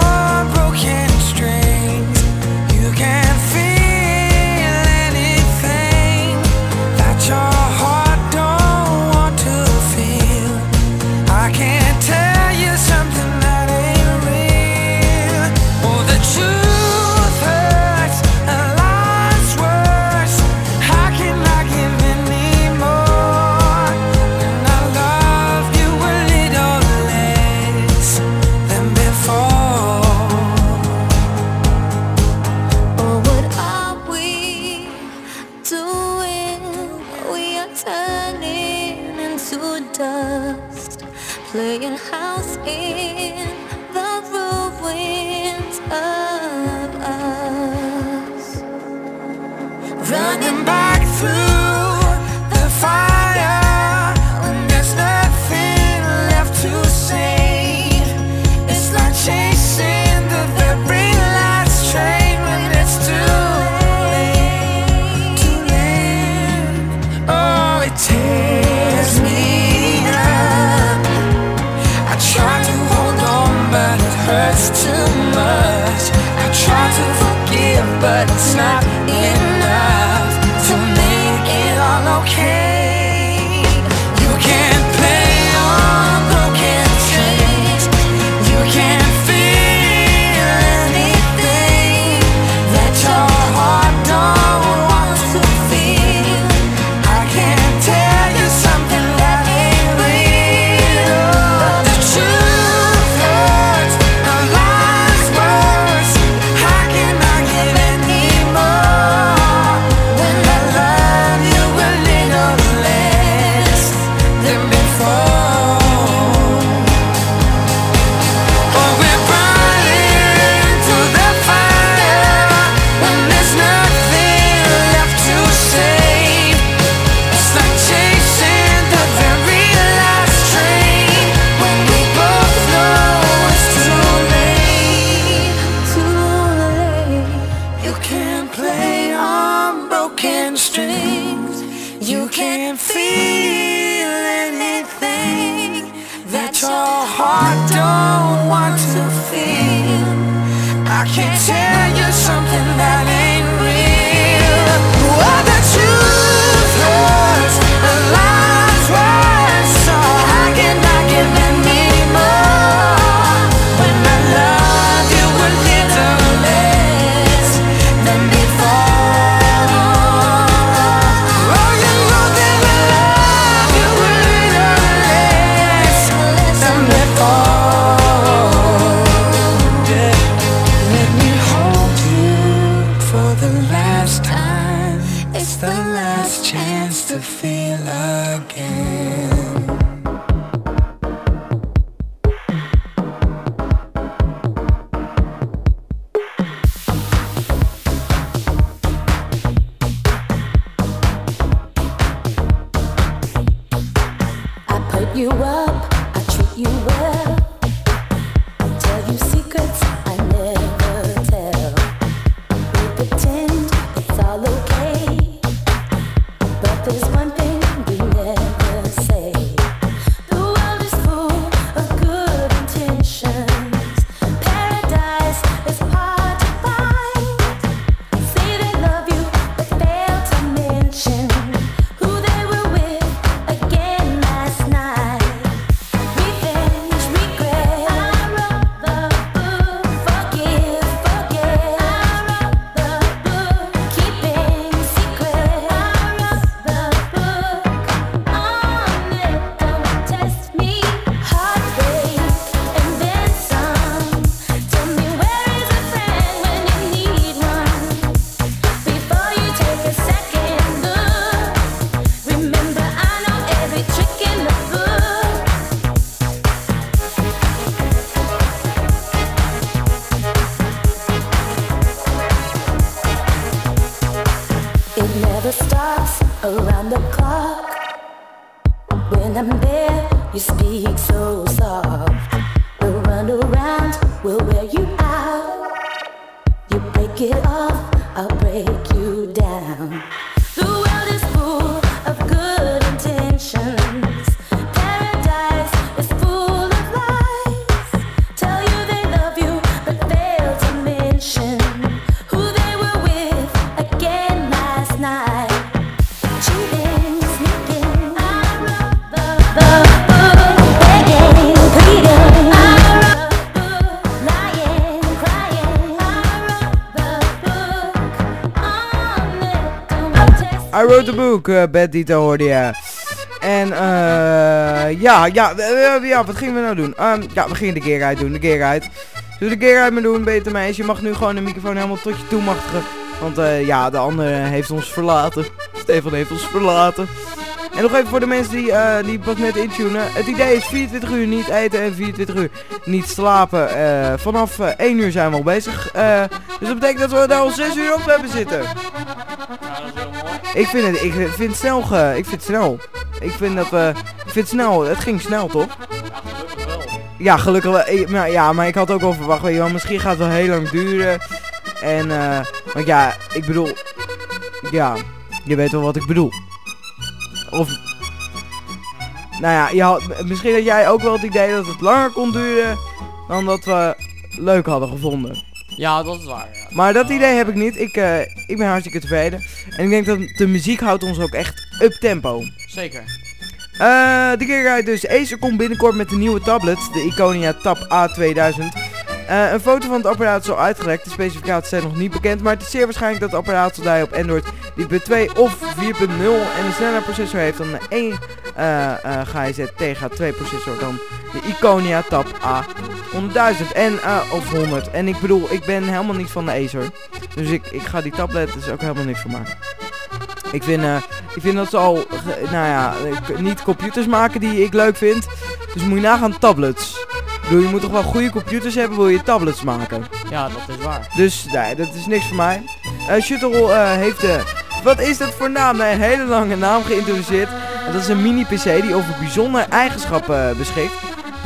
broken strings. You can't feel wrote the book, eh Bad Dito hoorde. En eh ja, ja, eh, eh, ja, wat gingen we nou doen? Ehm, ja, we gingen de gear uit doen, de gear uit. We de gear uit maar doen, beter meisje? Je mag nu gewoon de microfoon helemaal tot je toe machtigen. Want ja, de andere heeft ons verlaten. Stefan heeft ons verlaten. En nog even voor de mensen die, eh, die pas net intunen. Het idee is 24 uur niet eten en 24 uur niet slapen. Vanaf eh, 1 uur zijn we al bezig. Dus dat betekent dat we daar al 6 uur op hebben zitten. Ik vind het, ik vind het snel, ge, ik vind het snel. Ik vind dat we, ik vind het snel, het ging snel toch? Ja, gelukkig wel. Ik- maar, ja, maar ik had ook wel verwacht, weet je wel, misschien gaat het wel heel lang duren. En, eh, want ja, ik bedoel, ja, je weet wel wat ik bedoel. Of, nou ja, je had, misschien had jij ook wel het idee dat het langer kon duren dan dat we leuk hadden gevonden. Ja, dat is waar. Ja. Maar dat idee heb ik niet. Ik, eh, ik ben hartstikke tevreden. En ik denk dat de muziek houdt ons ook echt up tempo. Zeker. Eh, de keer dus. Acer komt binnenkort met de nieuwe tablet, de Iconia Tab A2000. Eh, een foto van het apparaat is al uitgelekt. De specificaties zijn nog niet bekend, maar het is zeer waarschijnlijk dat het apparaat zal draaien op Android die 2 of 4.0 en een sneller processor heeft dan de 1 eh eh GHz TH2 processor dan de Iconia Tab A100.000 en eh, of 100. En ik bedoel, ik ben helemaal niet van de Acer. Dus ik, ik ga die tablet, is ook helemaal niks voor mij. Ik vind, eh, ik vind dat ze al, nou ja, niet computers maken die ik leuk vind. Dus moet je nagaan tablets. Ik bedoel, je moet toch wel goede computers hebben, wil je tablets maken. Ja, dat is waar. Dus nee, dat is niks voor mij. Eh Shuttle eh, heeft de... Wat is dat voor naam? Nee, een hele lange naam geïntroduceerd. En dat is een mini-PC die over bijzondere eigenschappen beschikt.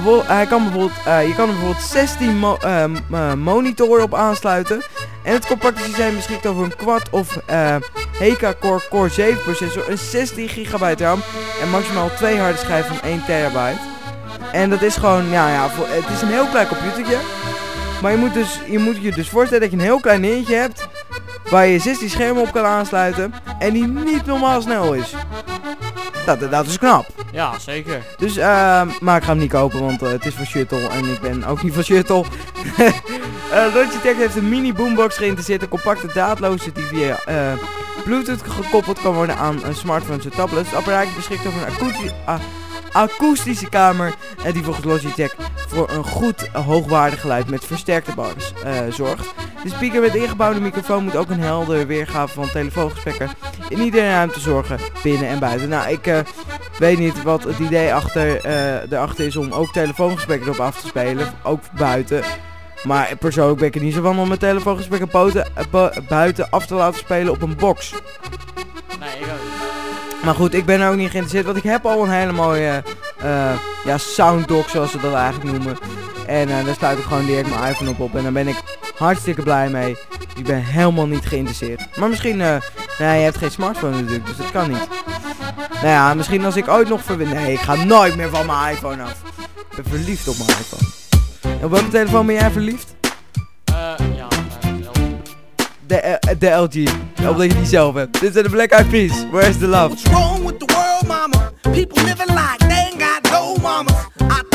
Hij kan bijvoorbeeld, eh, je kan er bijvoorbeeld 16 mo eh, m- eh, monitoren op aansluiten. En het compacte systeem beschikt over een quad of eh HK Core Core 7 processor, een 16 gigabyte RAM en maximaal twee harde schijven van 1 terabyte. En dat is gewoon, ja, ja, het is een heel klein computertje. Maar je moet, dus, je moet je dus voorstellen dat je een heel klein dingetje hebt. Waar je 16 schermen op kan aansluiten. En die niet normaal snel is. Dat, dat is knap. Ja, zeker. Dus, ehm maar ik ga hem niet kopen, want eh, het is van Shuttle en ik ben ook niet van Shuttle. Eh Logitech heeft een mini boombox geïnteresseerd, een compacte draadloze die via eh, Bluetooth gekoppeld kan worden aan een smartphones en tablets. Het apparaatje beschikt over een akoesti- a- akoestische kamer eh, die volgens Logitech voor een goed hoogwaardig geluid met versterkte bars eh, zorgt. De speaker met ingebouwde microfoon moet ook een helder weergave van telefoongesprekken in iedere ruimte zorgen, binnen en buiten. Nou, ik, eh, weet niet wat het idee achter, eh, erachter is om ook telefoongesprekken erop af te spelen. Ook buiten. Maar persoonlijk ben ik er niet zo van om mijn telefoongesprekken poten, bu- buiten af te laten spelen op een box. Nee, ik ook Maar goed, ik ben er ook niet geïnteresseerd, want ik heb al een hele mooie eh ja, sounddock, zoals ze dat eigenlijk noemen. En eh, daar sluit ik gewoon direct mijn iPhone op op en daar ben ik hartstikke blij mee. Ik ben helemaal niet geïnteresseerd. Maar misschien, eh nee, je hebt geen smartphone natuurlijk, dus dat kan niet. Nou ja, misschien als ik ooit nog verwin... Nee, ik ga nooit meer van mijn iPhone af. Ik ben verliefd op mijn iPhone. En op welke telefoon ben jij verliefd? Eh, De, eh, de LG. Omdat je die zelf hebt. Dit zijn de Black Eyed Peas. Where's the love? What's wrong with the world, mama? People living like they ain't got no mamas. I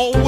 Oh,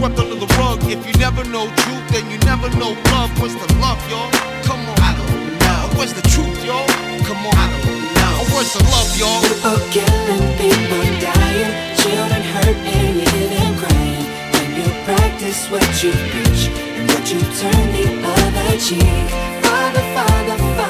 swept under the rug. If you never know truth, then you never know love. Where's the love, y'all? Come on. I don't know. Where's the truth, y'all? Come on. I don't know. Where's the love, y'all? People killing, people dying, children hurt and you crying. When you practice what you preach and would you turn the other cheek? Father, Father, Father,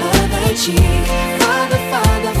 Father, Father,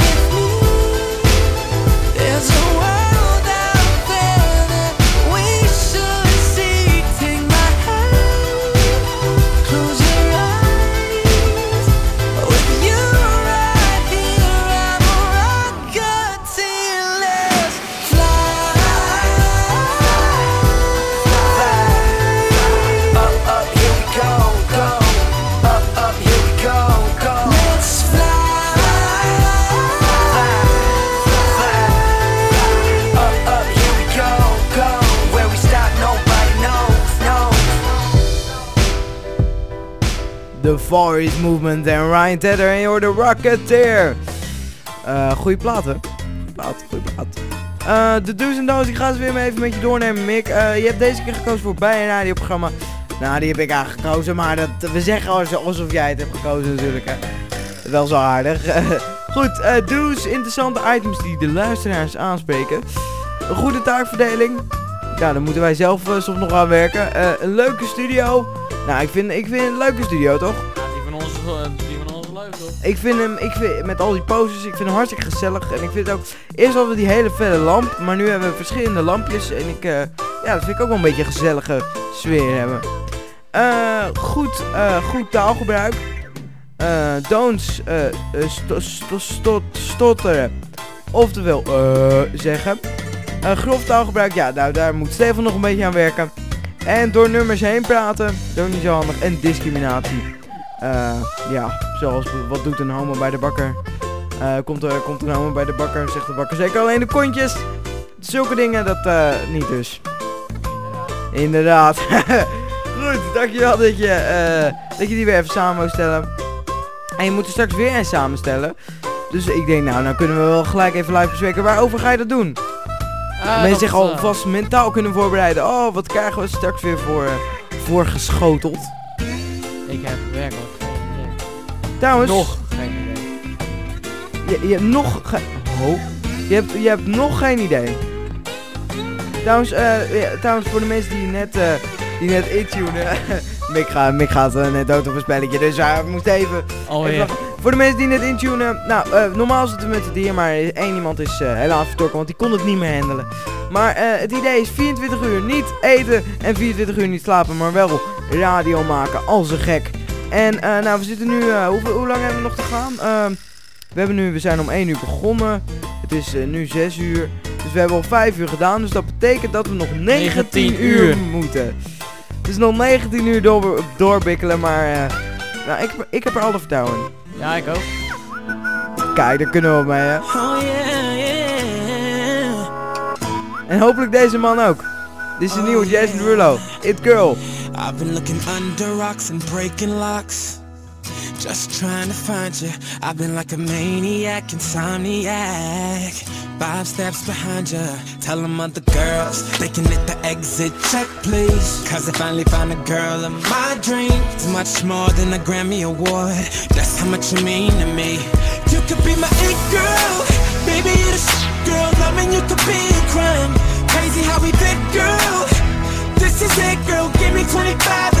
There's East Movement en Ryan Tedder en je de Rocketeer. Eh goeie plaat, hè? Goeie plaat, goeie plaat. Eh, de do's en don'ts, ik ga ze weer even met je doornemen, Mick. Eh, je hebt deze keer gekozen voor bij een radioprogramma. Nou, die heb ik eigenlijk gekozen, maar dat, we zeggen alsof, jij het hebt gekozen natuurlijk, hè. Wel zo aardig. Goed, do's, interessante items die de luisteraars aanspreken. Een goede taakverdeling. Ja, daar moeten wij zelf soms nog aan werken. Een leuke studio. Nou, ik vind, ik vind het een leuke studio, toch? Toch? Ik vind hem, ik vind, met al die posters, ik vind hem hartstikke gezellig. En ik vind het ook, eerst hadden we die hele felle lamp, maar nu hebben we verschillende lampjes. En ik, eh, ja, dat vind ik ook wel een beetje een gezellige sfeer hebben. Eh, goed, eh, goed taalgebruik. Eh don'ts, eh, eh, sto- sto- stot- stotteren. Oftewel, eh, zeggen. Eh, grof taalgebruik, ja, nou, daar moet Stefan nog een beetje aan werken. En door nummers heen praten, dat is niet zo handig. En discriminatie. Eh, ja, zoals wat doet een homo bij de bakker? Eh, komt, er, komt een homo bij de bakker, zegt de bakker zeker alleen de kontjes. Zulke dingen, dat eh, niet dus. Inderdaad. Goed, dankjewel dat je, dat je die weer even samen stellen. En je moet er straks weer een samenstellen. Dus ik denk, nou, nou kunnen we wel gelijk even live bespreken. Waarover ga je dat doen? Mensen dat, zich alvast mentaal kunnen voorbereiden. Oh, wat krijgen we straks weer voor, eh, voorgeschoteld? Ik heb. Trouwens, Nog geen idee. Je, je hebt nog ge- oh. je, hebt, je hebt nog geen idee. Trouwens, eh, ja, trouwens voor de mensen die net, eh die net intunen. Mick, gaat, Mick gaat eh, net dood op een spelletje, dus hij moest even... Alweer. even wachten. voor de mensen die net intunen. Nou, eh, normaal zitten we met het dier, maar één iemand is eh, helaas vertrokken, want die kon het niet meer handelen. Maar eh, het idee is 24 uur niet eten en 24 uur niet slapen, maar wel radio maken als een gek. En eh, nou, we zitten nu, eh, hoeveel, hoe lang hebben we nog te gaan? Ehm, we, hebben nu, we zijn om 1 uur begonnen. Het is eh, nu 6 uur. Dus we hebben al 5 uur gedaan. Dus dat betekent dat we nog 19, 19 uur uur. moeten. Dus nog 19 uur door, doorbikkelen. Maar eh, nou, ik, ik heb er alle vertrouwen in. Ja, ik ook. Kijk, daar kunnen we mee, hè. Oh yeah, yeah. En hopelijk deze man ook. Dit is de nieuwe Jason Derulo. It Girl. I've been looking under rocks and breaking locks. Just trying to find you. I've been like a maniac, insomniac. Five steps behind you. Tell them other girls they can hit the exit check, please. Cause I finally found a girl of my dreams. It's much more than a Grammy Award. That's how much you mean to me. You could be my it girl. Baby, you're the shit girl. Loving you could be a crime. Crazy how we fit, girl. 25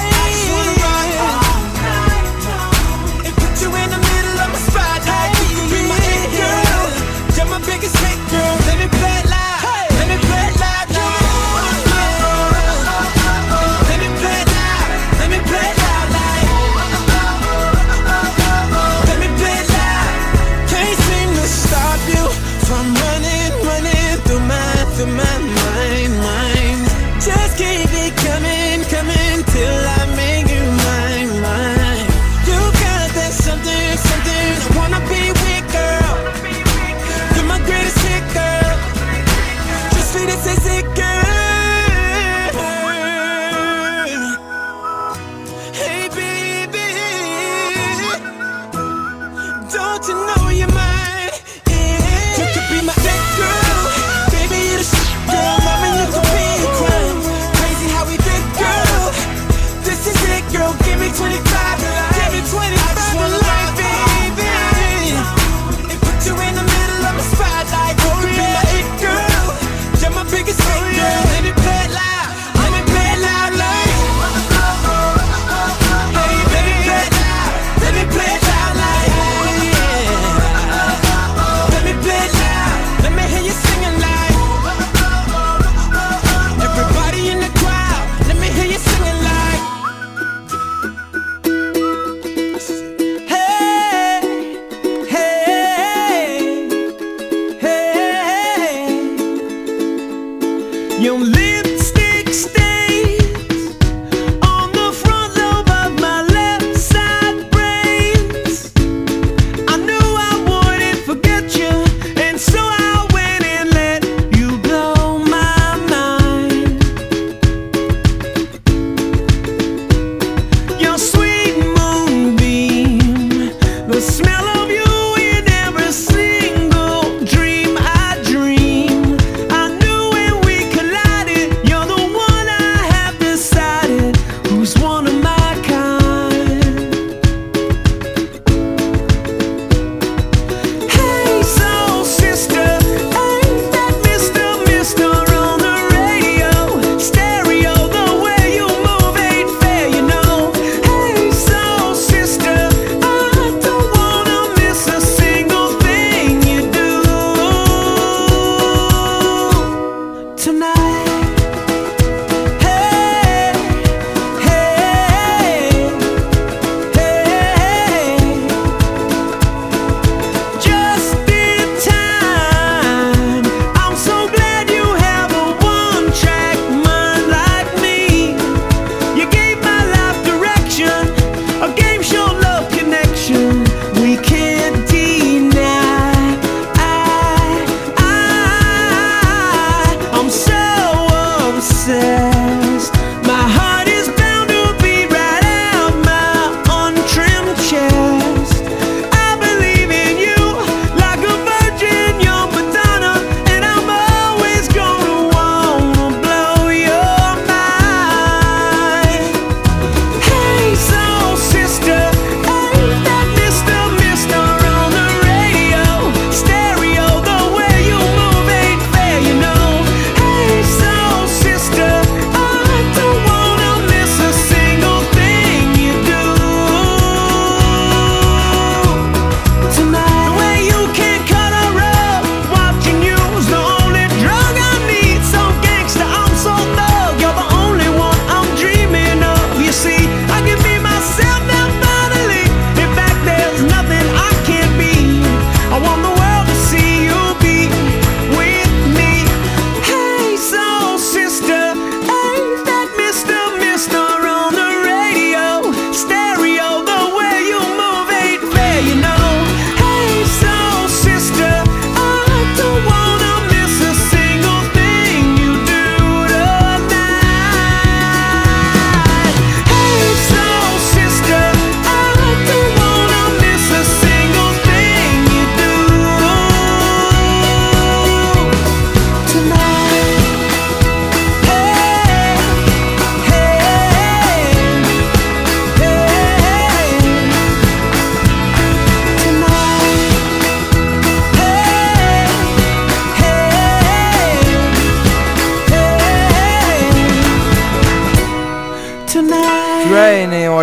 through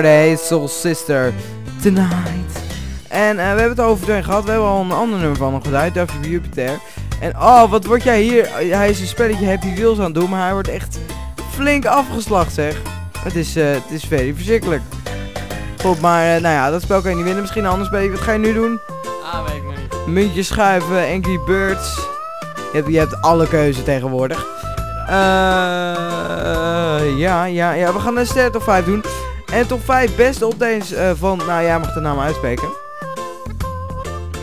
je Hey Soul Sister Tonight. En eh, we hebben het over gehad. We hebben al een ander nummer van hem gedraaid, W Jupiter. En oh, wat word jij hier... Hij is een spelletje Happy Wheels aan het doen, maar hij wordt echt flink afgeslacht, zeg. Het is, eh, het is very verschrikkelijk. Goed, maar eh, nou ja, dat spel kan je niet winnen. Misschien een ander spelletje. Wat ga je nu doen? Ah, weet ik nog niet. Muntjes schuiven, Angry Birds. Je hebt, je hebt alle keuze tegenwoordig. Eh, ja, ja, ja. We gaan een ster top 5 doen. En top 5 beste updates eh, van... Nou, jij mag de naam uitspreken.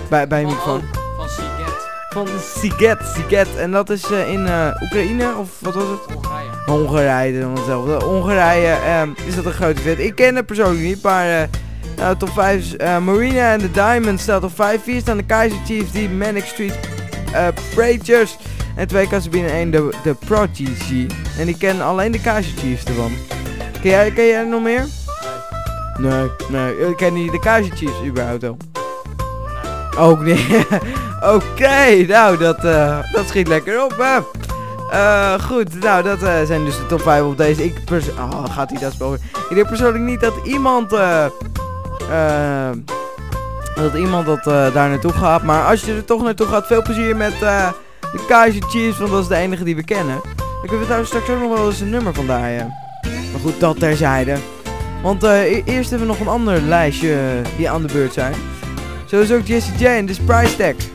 Bij, bij je microfoon. Van Siget. Van Siget, Siget. En dat is eh, in eh, Oekraïne, of wat was het? Hongarije. Hongarije, dan hetzelfde. Hongarije ehm, is dat een grote vet. Ik ken het persoonlijk niet, maar nou, top 5 is eh, Marina en de Diamond staat op 5. 4 staan de Kaiser Chiefs, die Manic Street Preachers. En 2 Casabine en 1 de, de Prodigy. En ik ken alleen de Kaiser Chiefs ervan. Ken jij, ken jij er nog meer? Nee, nee. Ik ken niet de Chiefs überhaupt al. Ook niet. Oké, nou dat, eh, dat schiet lekker op. hè. Eh, goed, nou dat eh, zijn dus de top 5 op deze. Ik pers oh, gaat hij dat spel? Ik denk persoonlijk niet dat iemand, dat iemand dat daar naartoe gaat. Maar als je er toch naartoe gaat, veel plezier met de Kaiser Chiefs, want dat is de enige die we kennen. Dan kunnen we trouwens straks ook nog wel eens een nummer van daar. Maar goed, dat terzijde. Want eh, e- eerst hebben we nog een ander lijstje eh, die aan de beurt zijn. Zo is ook Jesse J en dus Price Tag.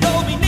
en mij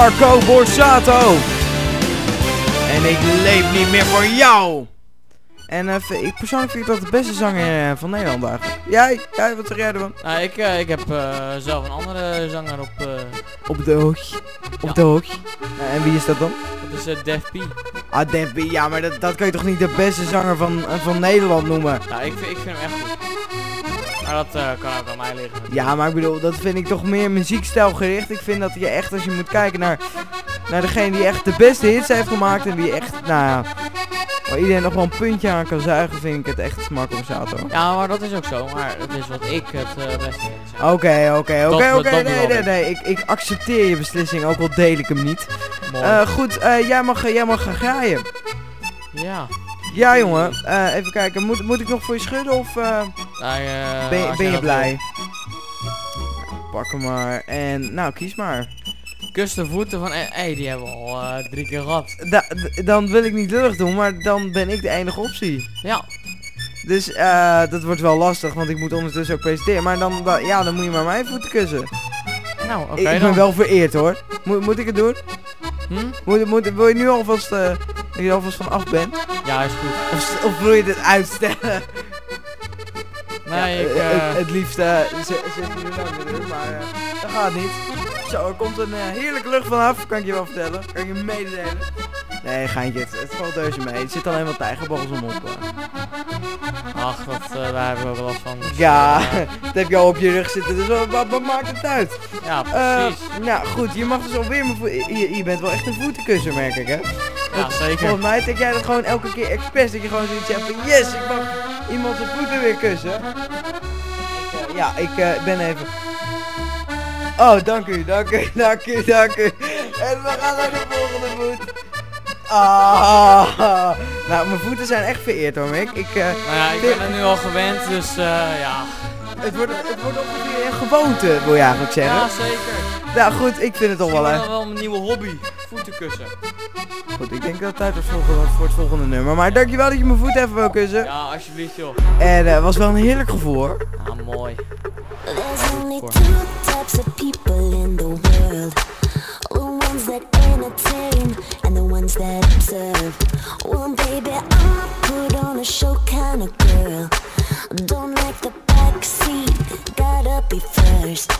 Marco Borsato. En ik leef niet meer voor jou. En v- ik persoonlijk vind dat de beste zanger eh, van Nederland eigenlijk. Jij, jij, wat zeg jij ervan? Nou, ik, eh, ik heb zelf een andere zanger op... Op de hoog. Op Ja. de hoog. Eh, en wie is dat dan? dat is Def P. Ah, Def B. Ja, maar dat, dat kan je toch niet de beste zanger van, van Nederland noemen? Nou, ik, vind- ik vind hem echt goed. Maar dat kan ook mij liggen. Ja, maar ik bedoel, dat vind ik toch meer muziekstijl gericht. Ik vind dat je echt, als je moet kijken naar, naar degene die echt de beste hits heeft gemaakt en die echt, nou ja, waar iedereen nog wel een puntje aan kan zuigen, vind ik het echt Marco Borsato. Ja, maar dat is ook zo. Maar het is wat ik het eh, beste vind. Oké, oké, oké, oké, nee, nee, nee, ik, ik accepteer je beslissing, ook al deel ik hem niet. Mooi. Eh, goed, eh, jij, mag, jij mag gaan graaien. Ja. Ja, jongen, even kijken, moet, moet ik nog voor je schudden of eh, Nou, ben, je- ben blij? Pak hem maar en, nou, kies maar. Kus de voeten van... Hé, die hebben we al eh, drie keer gehad. Da- dan wil ik niet lullig doen, maar dan ben ik de enige optie. Ja. Dus eh, dat wordt wel lastig, want ik moet ondertussen ook presenteren. Maar dan, dan- ja, dan moet je maar mijn voeten kussen. Nou, oké ik ben wel vereerd hoor. Moet, moet ik het doen? Hm? Moet, moet, wil je nu alvast, dat je alvast van af bent? Ja, is goed. Of, of wil je dit uitstellen? Nee, ik... eh, eh, het, het liefst eh, z- 16 uur lang natuurlijk, maar eh, dat gaat niet. Zo, er komt een eh, heerlijke lucht vanaf, kan ik je wel vertellen. Kan ik je mededelen. Nee, geintje, het, het valt reuze mee. Er zit alleen wat tijgerborrels om op. eh. Ach, dat, eh, daar hebben we wel last van. dus, Ja, eh, dat heb je al op je rug zitten, dus wat, wat, wat maakt het uit? Ja, Eh, precies. nou goed, je mag dus alweer. Je, je bent wel echt een voetenkusser, merk ik, hè? Want zeker. Volgens mij denk jij dat gewoon elke keer expres, dat je gewoon zoiets hebt van... Yes, ik mag iemand zijn voeten weer kussen. Ik, eh, ja, ik eh, ben even... Oh, dank u, dank u, dank u, dank u. En we gaan naar de volgende voet. Ah, nou, mijn voeten zijn echt vereerd hoor, Mick. Ik, Maar ja, ik ben er nu al gewend, dus ja. Het wordt, het wordt ongeveer een gewoonte, wil je eigenlijk zeggen. Ja, zeker. Nou goed, ik vind het toch wel Misschien hè. wel een nieuwe hobby. Voetenkussen. Goed, ik denk dat het tijd wordt volgende, voor het volgende nummer. Maar dankjewel dat je mijn voet even wil kussen. Ja, alsjeblieft joh. En het was wel een heerlijk gevoel hoor. Ah, mooi. There's only two types of people in the world the ones that entertain and the ones that observe. Well, baby, a put on a show kind of girl. Don't like the back gotta be first.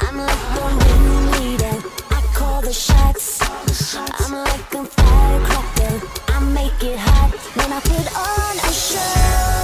I'm like the ringleader, I call the shots. I'm like a firecracker, I make it hot when I put on a show.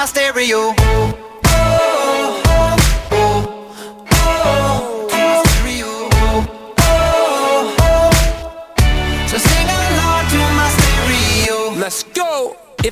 My heart's a stereo.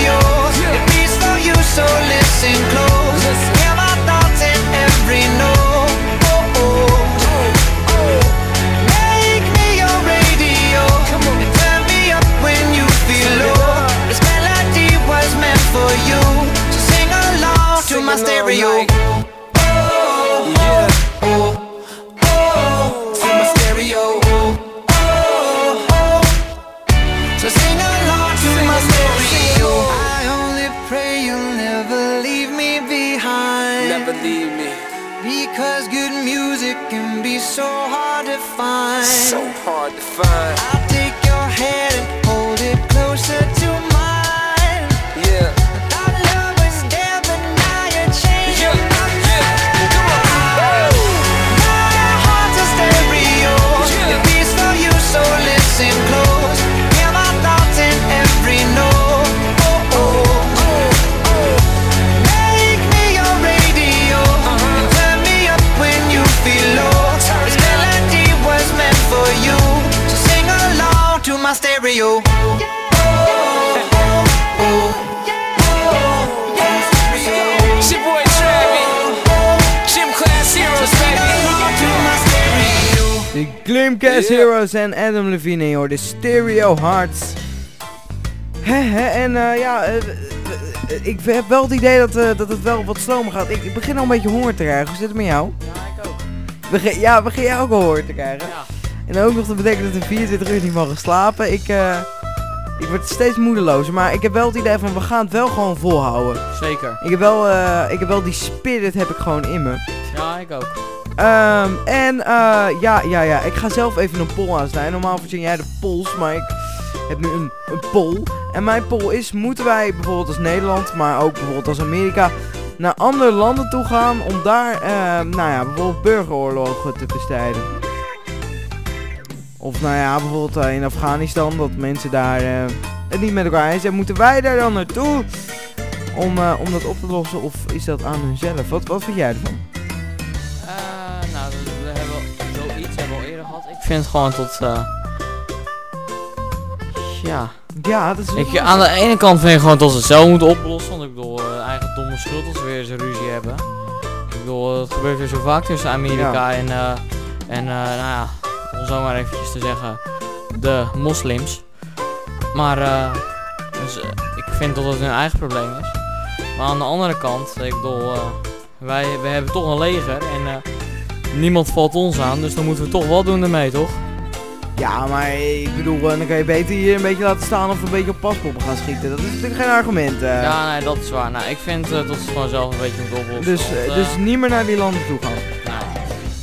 Stereo. It beats for you, so listen close. Hear my thoughts in every note. Oh, oh. Make me your radio. And turn me up when you feel low. This melody was meant for you. So sing along to my stereo. De Glimcast Heroes en Adam Levine, hoor. De Stereo Hearts. Hè, hè, en eh, ja, eh, eh, ik heb wel het idee dat, eh, dat het wel wat slomer gaat. Ik, ik begin al een beetje honger te krijgen. Hoe zit het met jou? Ja, ik ook. Begin, ja, begin jij ook al honger te krijgen? En ook nog te betekenen dat we 24 uur niet mogen slapen. Ik, eh, ik word steeds moedelozer. Maar ik heb wel het idee van, we gaan het wel gewoon volhouden. Zeker. Ik heb wel, eh, ik heb wel die spirit heb ik gewoon in me. Ja, ik ook. Ehm, en eh, ja, ja, ja, ik ga zelf even een poll aansnijden. Normaal verzin jij de polls, maar ik heb nu een, een poll. En mijn poll is, moeten wij bijvoorbeeld als Nederland, maar ook bijvoorbeeld als Amerika, naar andere landen toe gaan om daar, ehm, nou ja, bijvoorbeeld burgeroorlogen te bestrijden? Of nou ja, bijvoorbeeld eh, in Afghanistan, dat mensen daar eh, het niet met elkaar eens zijn. Moeten wij daar dan naartoe om, om dat op te lossen? Of is dat aan hunzelf? Wat, wat vind jij ervan? Vind het gewoon tot... eh, ja. Ja, dat is Ik, aan de ene kant vind ik gewoon dat ze het zelf moeten oplossen. Want ik bedoel, eh, eigen domme schuld als ze weer eens een ruzie hebben. Ik bedoel, het gebeurt weer zo vaak tussen Amerika Ja. en, eh, en eh, nou ja, om zo maar eventjes te zeggen, de moslims. Maar eh, dus, eh, ik vind dat het hun eigen probleem is. Maar aan de andere kant, ik bedoel, eh, wij, wij hebben toch een leger en eh, niemand valt ons aan. Dus dan moeten we toch wat doen ermee, toch? Ja, maar ik bedoel, eh, dan kan je beter hier een beetje laten staan of een beetje op paspoppen gaan schieten. Dat is natuurlijk geen argument. eh. Ja, nee, dat is waar. Nou, ik vind eh, dat het gewoon zelf een beetje moet oplossen. dus, dus niet meer naar die landen toe gaan. nou,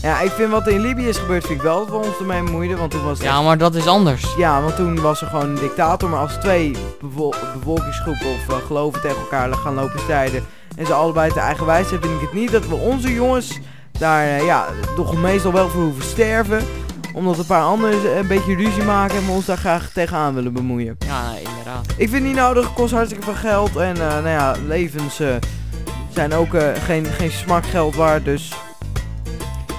Ja, ik vind wat er in Libië is gebeurd, vind ik wel dat we ons ermee bemoeiden. Want toen was het Ja, maar dat is anders. Ja, want toen was er gewoon een dictator. Maar als twee bevo- bevolkingsgroepen of geloven tegen elkaar gaan lopen strijden. En ze allebei te eigen wijs zijn, vind ik het niet dat we onze jongens daar eh, ja, toch meestal wel voor hoeven sterven. Omdat een paar anderen een beetje ruzie maken en we ons daar graag tegenaan willen bemoeien. Ja, inderdaad. Ik vind het niet nodig, kost hartstikke veel geld. En eh, nou ja, levens eh, zijn ook eh, geen, geen smakgeld waard. Dus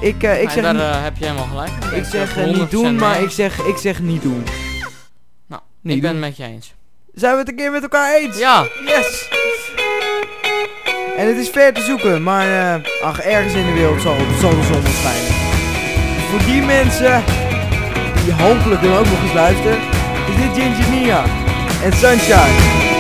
ik, eh, ik zeg daar niet- eh, heb je helemaal gelijk. ik zeg eh, niet doen, 100% maar mee ik zeg, ik zeg niet doen. Nou, Niet ik ben het met je eens. Zijn we het een keer met elkaar eens? Ja. Yes! En het is ver te zoeken, maar eh, ach, ergens in de wereld zal, zal de zon schijnen. Voor die mensen, die hopelijk dan ook nog eens luisteren, is dit Ginger Nia en Sunshine.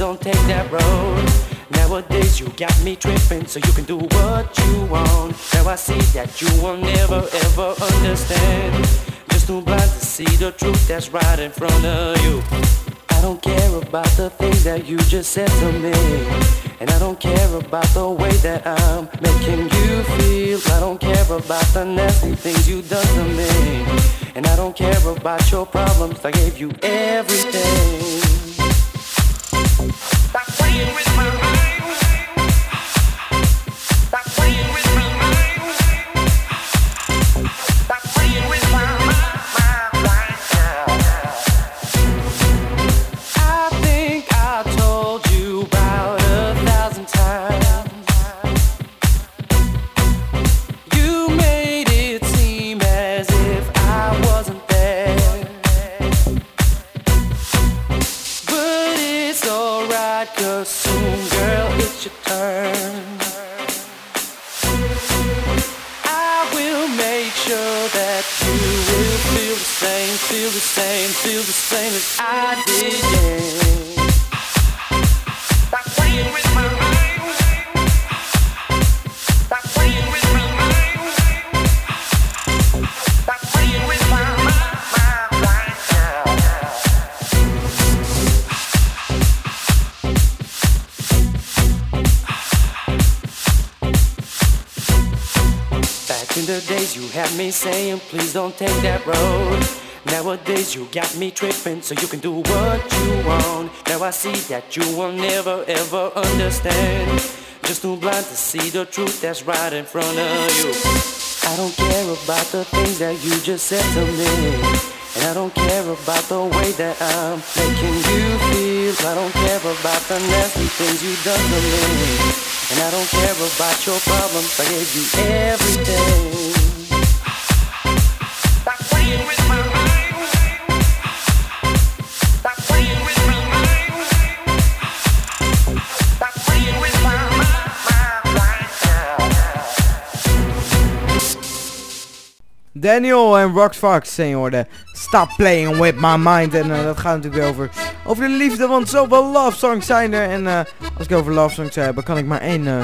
Don't take that road. Nowadays you got me tripping, so you can do what you want. Now I see that you will never ever understand. Just too blind to see the truth that's right in front of you. I don't care about the things that you just said to me. And I don't care about the way that I'm making you feel. I don't care about the nasty things you done to me. And I don't care about your problems. I gave you everything. Stop playing with my mind. Saying please don't take that road. Nowadays you got me tripping so you can do what you want. Now I see that you will never ever understand. Just too blind to see the truth that's right in front of you. I don't care about the things that you just said to me. And I don't care about the way that I'm making you feel. I don't care about the nasty things you done to me. And I don't care about your problems I gave you everything Daniel en Rox Fox zijn hoorde Stop playing with my mind. En eh, dat gaat natuurlijk weer over, over de liefde, want zoveel love songs zijn er. En eh, als ik over love songs heb, kan ik maar één, eh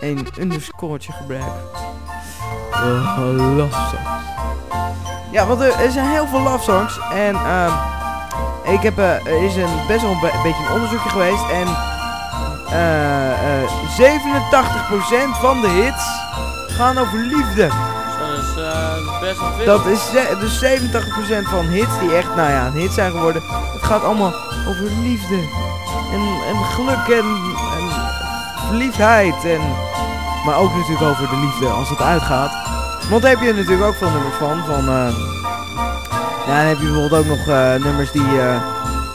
één underscoretje gebruiken. Eh, love songs. Ja, want er, er zijn heel veel love songs. En ehm, ik heb, er is een, best wel een, be- beetje een onderzoekje geweest. En eh, eh, 87% van de hits gaan over liefde. Dat is, dus 87% van hits die echt, nou ja, een hit zijn geworden. Het gaat allemaal over liefde. En, en geluk en, en verliefdheid. En, maar ook natuurlijk over de liefde als het uitgaat. Want daar heb je natuurlijk ook veel nummers van. van eh, ja, dan heb je bijvoorbeeld ook nog eh, nummers die eh,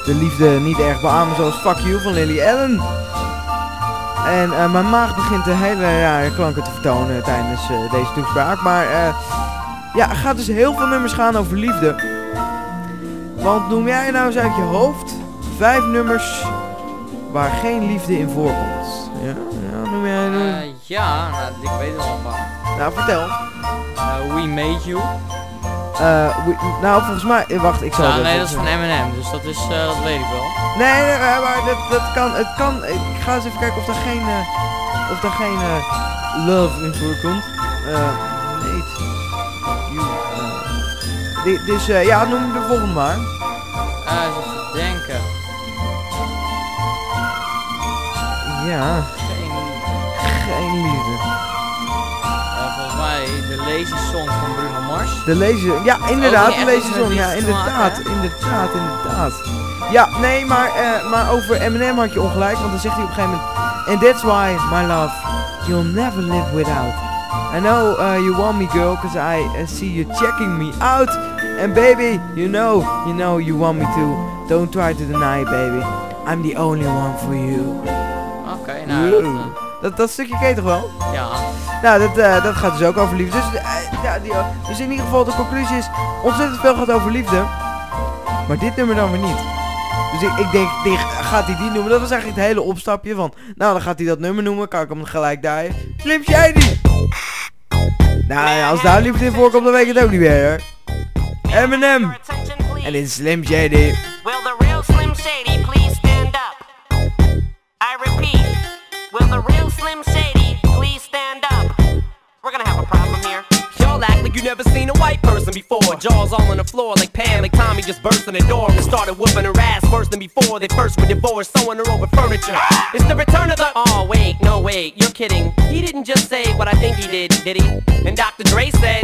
de liefde niet erg beamen. Zoals Fuck You van Lily Allen. En mijn maag begint de hele rare klanken te vertonen tijdens eh, deze toespraak. Maar ja, er gaat dus heel veel nummers gaan over liefde. Want noem jij nou eens uit je hoofd vijf nummers waar geen liefde in voorkomt? Ja, ja noem jij... Eh, ja, nou, ik weet er wel paar. nou, vertel. Eh, We Made You. Eh, we- nou, volgens mij... Wacht, ik zal het nee, dat is van. Eminem, dus dat, is, dat weet ik wel. Nee, nee, maar maar dat, dat kan, het kan, ik ga eens even kijken of daar geen, of daar geen love in voorkomt. Eh, eh. Di- dus eh, ja, noem de volgende maar. Even denken. Ja, Geen, geen liefde. eh, volgens mij de Lazy Song van Bruno Mars. De lezer, ja Ook inderdaad, de lezersong, met ja liefde inderdaad, maken, inderdaad, inderdaad. Ja, nee, maar, eh, maar over Eminem had je ongelijk, want dan zegt hij op een gegeven moment... And that's why, my love, you'll never live without. I know uh, you want me girl, cause I uh, see you checking me out. And baby, you know, you know you want me to. Don't try to deny it, baby. I'm the only one for you. Oké, nou, dat, Wow. eh, Dat, dat stukje ken je toch wel? ja. Nou, dat, eh, dat gaat dus ook over liefde. Dus, eh, ja, die, dus in ieder geval, de conclusie is, ontzettend veel gaat over liefde. Maar dit nummer dan weer niet. Dus ik, ik denk, die, gaat hij die noemen? Dat was eigenlijk het hele opstapje van, nou dan gaat hij dat nummer noemen, kan ik hem gelijk daar. Slim Shady! Nou ja, als daar liefde in voorkomt, dan weet ik het ook niet meer hoor. Eminem and his Slim JD. Will the real Slim Shady please stand up? I repeat, will the real Slim Shady please stand up? We're gonna have a problem here. Y'all act like you never seen a white person before. Jaws all on the floor like Pam, like Tommy just burst in the door and started whooping her ass worse than before. They first were divorced, sewing her over furniture. It's the return of the. Oh wait, no wait, you're kidding. He didn't just say what I think he did, did he? And Dr. Dre said.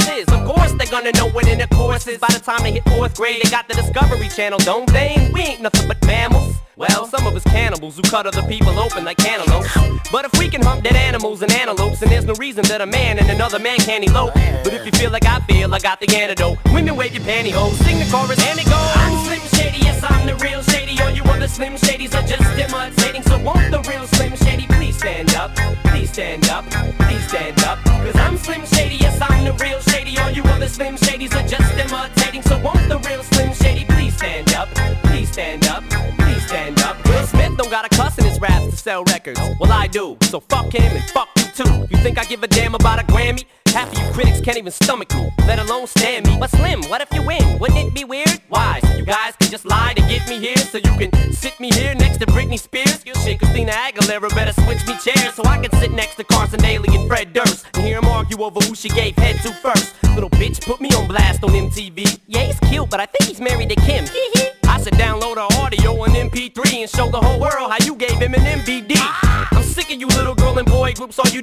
is. Of course, they're gonna know what in the course is. By the time they hit fourth grade, they got the Discovery Channel, don't they? We ain't nothing but mammals. Well, some of us cannibals who cut other people open like cantaloupes. But if we can hump dead animals and antelopes, then there's no reason that a man and another man can't elope. But if you feel like I feel, I got the antidote. Women wave your pantyhose, sing the chorus, and it goes. I'm Slim Shady, yes, I'm the real Shady. All you other Slim Shadys are just imitating. So won't the real Slim Shady please stand up? Please stand up, please stand up. Cause I'm Slim Shady, yes, I'm the real Shady. All you other Slim Shadys are just imitating. So won't the real Slim Shady please stand up? Please stand up, please stand up. Will Smith don't got a cuss in his raps to sell records. Well, I do. So fuck him and fuck too. You think I give a damn about a Grammy? Half of you critics can't even stomach me, let alone stand me. But Slim, what if you win? Wouldn't it be weird? Why? So you guys can just lie to get me here, so you can sit me here next to Britney Spears. Shit, Christina Aguilera better switch me chairs so I can sit next to Carson Daly and Fred Durst and hear them argue over who she gave head to first. Little bitch put me on blast on MTV. Yeah, he's cute, but I think he's married to Kim. I should download her audio on MP3 and show the whole world how you gave him an MVD. I'm sick of you little girl and boy groups, all you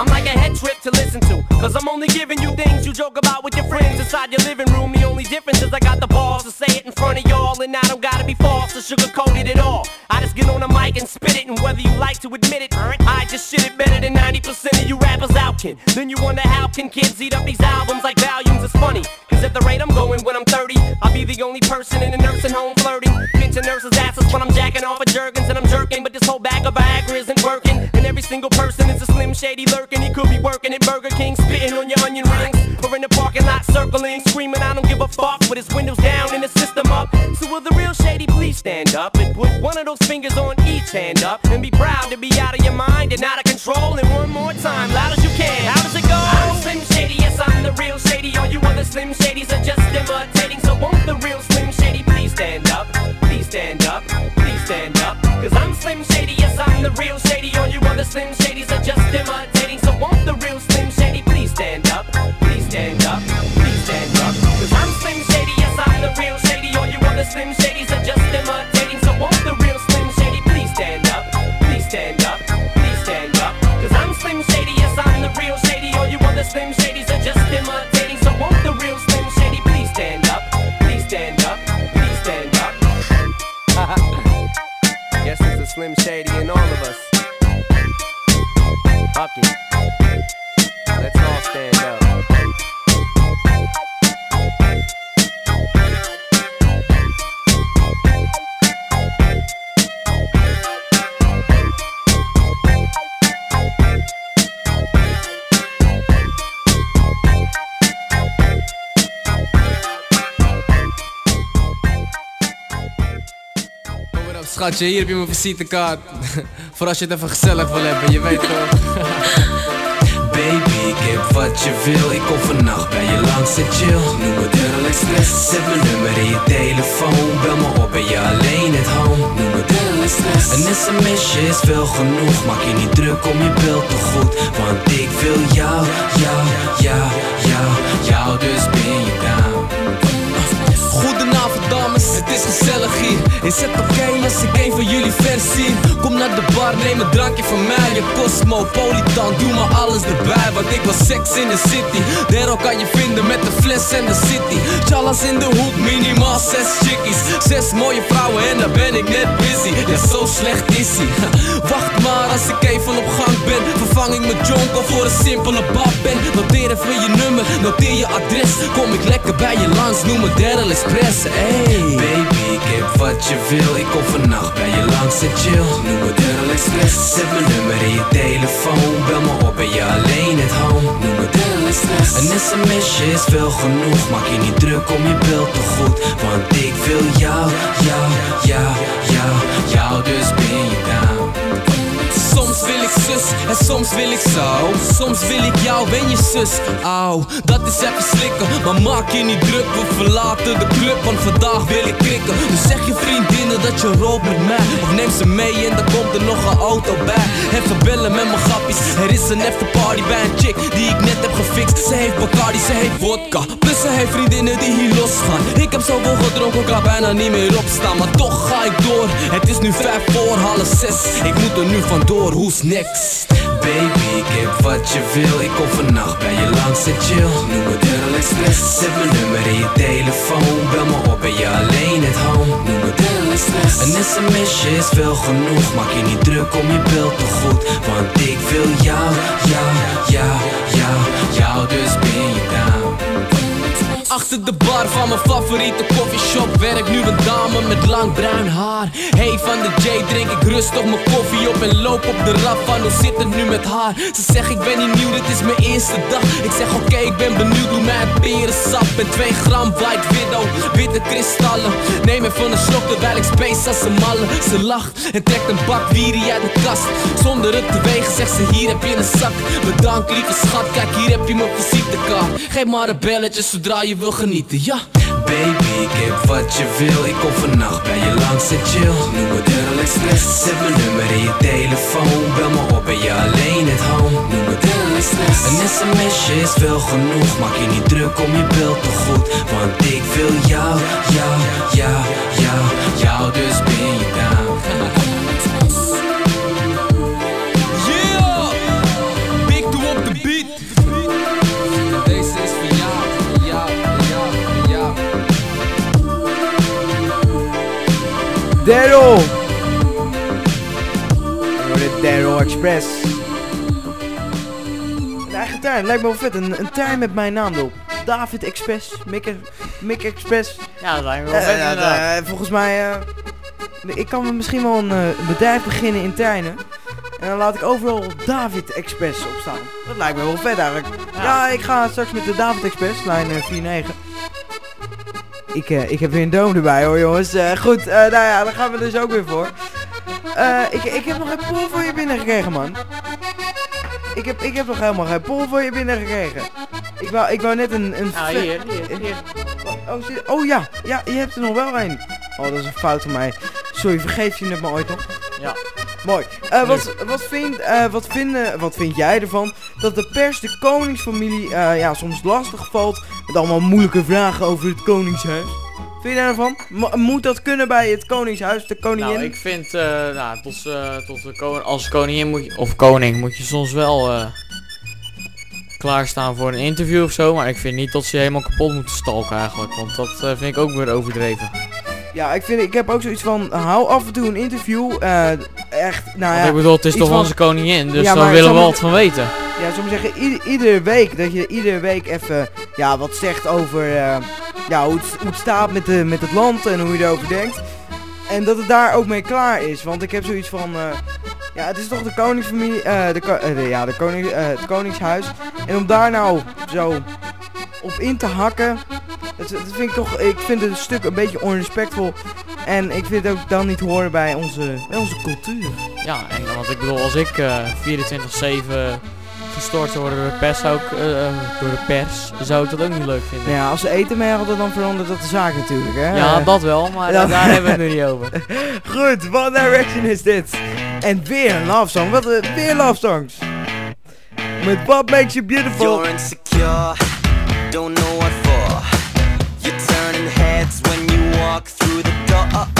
I'm like a head trip to listen to, cause I'm only giving you things you joke about with your friends inside your living room. The only difference is I got the balls to say it in front of y'all, and I don't gotta be false or sugarcoat it at all. I just get on the mic and spit it, and whether you like to admit it, I just shit it better than 90% of you rappers out can. Then you wonder how can kids eat up these albums like volumes? It's funny, cause at the rate I'm going when I'm 30, I'll be the only person in a nursing home flirting. Pinching nurses' asses when I'm jacking off of Jergens and I'm jerking, but this whole bag of Viagra isn't working. And every single person is a slim shady lurking. He could be working at Burger King, spitting on your onion rings, or in the parking lot circling, screaming, I don't give a fuck, with his windows down and the system up. So will the real shady please stand up and put one of those fingers on each hand up and be proud to be out of your mind and out of control. And one more time, loud as you can. How does it go? I'm Slim Shady, yes, I'm the real shady. All you other Slim Shadys are just imitating. So won't the real Slim Shady please stand up? Please stand up, please stand up. Cause I'm Slim Shady, yes, I'm the real shady. All you other Slim Shadys are just imitating. Slim Shadys are just imitating. So won't the real Slim Shady please stand up? Please stand up, please stand up. Cause I'm Slim Shady, yes, I'm the real shady. All you other Slim Shadys are just imitating. So won't the real Slim Shady please stand up? Please stand up, please stand up. Guess there's a Slim Shady in all of us. Fuck schatje? Hier heb je mijn visitekaart. Voor als je het even gezellig wil hebben, je weet toch. Baby, ik heb wat je wil. Ik kom vannacht bij je langs en chill. Noem het Earl Express. Zet mijn nummer in je telefoon. Bel me op ben je alleen at home. Noem het Earl Express. Een sms'je is wel genoeg. Maak je niet druk om je belt toch goed. Want ik wil jou, jou, jou, jou, jou. Dus ben je down. Goedenavond dames, het is gezellig hier. Is het oké als ik een van jullie vers zien Kom naar de bar, neem een drankje van mij. Je cosmopolitan, doe maar alles erbij. Want ik was seks in de city. Dero kan je vinden met de fles en de city. Chalas in de hoek, minimaal zes chickies. Zes mooie vrouwen en dan ben ik net busy. Ja, zo slecht is ie Wacht maar als ik even op gang ben. Vervang ik mijn jonko voor een simpele babben Noteer even je nummer, noteer je adres. Kom ik lekker bij je langs, noem me Daryl Express Baby, ik heb wat je wil. Ik kom vannacht bij je langs en chill. Noem me Daryl Express Zet mijn nummer in je telefoon. Bel me op ben je alleen at home. Noem me Daryl Express Een sms'je is veel genoeg. Maak je niet druk om je beeld te goed Want ik wil jou, jou, jou, jou, jou. Dus ben je down en soms wil ik zo Soms wil ik jou, ben je zus? Auw, dat is even slikken. Maar maak je niet druk, we verlaten de club Want vandaag wil ik krikken. Dus zeg je vriendinnen dat je rolt met mij. Of neem ze mee en dan komt er nog een auto bij. Even bellen met mijn grappies. Er is een afterparty bij een chick die ik net heb gefixt. Ze heeft Bacardi, ze heeft vodka. Plus ze heeft vriendinnen die hier losgaan. Ik heb zoveel gedronken, ik kan bijna niet meer opstaan. Maar toch ga ik door. Het is nu vijf voor half zes. Ik moet er nu vandoor, who's Baby, ik heb wat je wil. Ik kom vannacht bij je langs en chill. Noem me Daryl Express. Zet mijn nummer in je telefoon. Bel me op ben je alleen at home. Noem me Daryl Express. Een sms'je is veel genoeg. Maak je niet druk om je beeld te goed. Want ik wil jou, jou, jou, jou, jou Dus ben je down Achter de bar van mijn favoriete coffeeshop Werkt nu een dame met lang bruin haar. Hey van de J drink ik rustig mijn koffie op En loop op de rap van hoe zit het nu met haar? Ze zegt ik ben niet nieuw, dit is mijn eerste dag. Ik zeg oké, ik ben benieuwd hoe mijn perensap En 2 gram white widow, witte kristallen. Neem even een slok terwijl ik space als een malle. Ze lacht en trekt een bak wierie uit de kast. Zonder het te wegen zegt ze hier heb je een zak. Bedankt lieve schat, kijk hier heb je mijn visitekaart. Geef maar een belletje zodra je wil genieten, ja. Baby, ik heb wat je wil. Ik kom vannacht bij je langs en chill. Noem Express Zet mijn nummer in je telefoon. Bel me op ben je alleen at home. Noem Daryl Express Een sms'je is veel genoeg. Maak je niet druk om je beeld te goed. Want ik wil jou, jou, jou, jou, jou. Dus ben Daryl! Door de Daryl Express. Een eigen tuin, lijkt me wel vet. Een, een tuin met mijn naam erop. David Express, Mick, Mick Express. Ja, dat lijkt me wel Eh, vet inderdaad. eh, volgens mij, eh, ik kan misschien wel een bedrijf beginnen in tuinen. En dan laat ik overal David Express op staan. Dat lijkt me wel vet eigenlijk. Ja, ik ga straks met de David Express, lijn eh, 49. Ik, eh, ik heb weer een doom erbij hoor jongens. Eh, goed, eh, nou ja, daar gaan we dus ook weer voor. Ik, ik heb nog geen pol voor je binnengekregen man. Ik heb, ik heb nog helemaal geen pol voor je binnengekregen. Ik wou, ik wou net een... een Ja, ve- hier, hier, hier. Oh, zit- oh ja, ja, je hebt er nog wel een. Oh, dat is een fout van mij. Sorry, vergeef je het me ooit nog? Ja. Mooi. Eh, wat, wat, vind, eh, wat, vinden, wat vind jij ervan dat de pers de koningsfamilie eh, ja, soms lastig valt met allemaal moeilijke vragen over het koningshuis? Vind je daarvan? Mo- moet dat kunnen bij het koningshuis, de koningin? Nou, ik vind, eh, nou, tot, eh, tot de koning, als koningin moet je, of koning moet je soms wel eh, klaarstaan voor een interview of zo. Maar ik vind niet dat ze helemaal kapot moeten stalken eigenlijk. Want dat eh, vind ik ook weer overdreven. Ja, ik, vind, ik heb ook zoiets van, hou af en toe een interview. eh, echt, nou Want ja. ik bedoel, het is toch van- onze koningin, dus Ja, dan willen we wat van weten. Ja, soms zeggen, ieder, iedere week, dat je iedere week even, ja, wat zegt over, eh, ja, hoe het, hoe het staat met, de, met het land en hoe je erover denkt. En dat het daar ook mee klaar is, want ik heb zoiets van, eh, ja, het is toch de koningsfamilie, de, ja, de koning, het koningshuis. En om daar nou zo op in te hakken, dat, dat vind ik toch, ik vind het een stuk een beetje onrespectvol. En ik vind het ook dan niet horen bij onze, bij onze cultuur. Ja, en want ik bedoel, als ik eh 24-7 gestoord zou worden door de pers, zou ik, eh, eh, door de pers, zou ik dat ook niet leuk vinden. Ja, als ze eten mee hadden, dan verandert dat de zaak natuurlijk, hè? Ja, dat wel, maar Ja. daar hebben we het nu niet over. Goed, One Direction is dit. En weer een love song. Wat een, weer love songs. Met What Makes You Beautiful. You're insecure, don't know what for. You're turning heads when you walk through the door.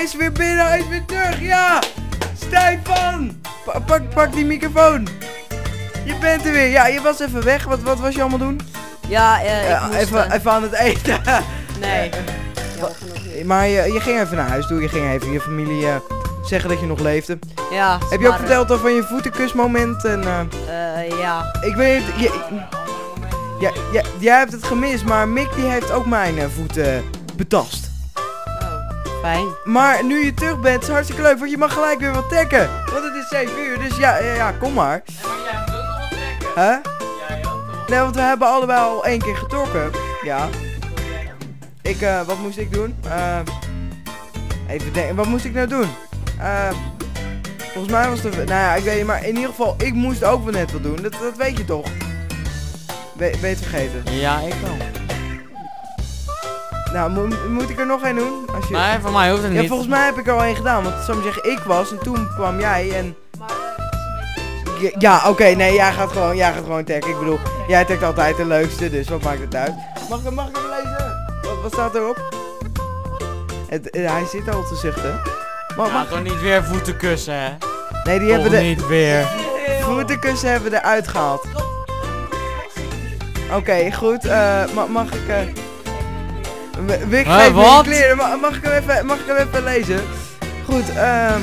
Hij is weer binnen, hij is weer terug, ja! Stefan! Pa- pak, pak die microfoon. Je bent er weer. Ja, je was even weg. Wat, wat was je allemaal doen? Ja, eh, ik moest, even, eh, even aan het eten. Nee. maar je, je ging even naar huis toe. Je ging even je familie eh, zeggen dat je nog leefde. Ja, Heb je ook verteld van je voetenkusmoment? En, ja. ik weet. Je, ja, ja, jij hebt het gemist, maar Mick die heeft ook mijn voeten betast. Fijn. Maar nu je terug bent, is het hartstikke leuk, want je mag gelijk weer wat tekken. Want het is 7 uur, dus ja, ja, ja kom maar. Hè? Nee, want we hebben allebei al één keer getrokken. Ja. Ik, eh, wat moest ik doen? Eh, even denken, wat moest ik nou doen? Eh, volgens mij was het, nou ja, ik weet niet, maar in ieder geval, ik moest ook wel net wat doen. Dat, dat weet je toch? We, ben je het vergeten? Ja, ik wel. Nou, mo- moet ik er nog één doen? Als je... Nee, voor mij hoeft het Ja, niet. volgens mij heb ik er al één gedaan, want zou ik zeggen, ik was en toen kwam jij en... Ja, Ja, oké, nee, jij gaat gewoon, jij gaat gewoon taggen. Ik bedoel, jij tagt altijd de leukste, dus wat maakt het uit? Mag ik, mag ik hem lezen? Wat, wat staat erop? Het, eh, hij zit al te zuchten. Mag, Ja, mag- toch niet weer voeten kussen, hè? Nee, die Toch hebben de... niet weer. Voetenkussen hebben we eruit gehaald. Oké, goed. eh, ma- mag ik... eh me je wat? kleren. Ma- mag, ik hem even, mag ik hem even lezen? Goed, ehm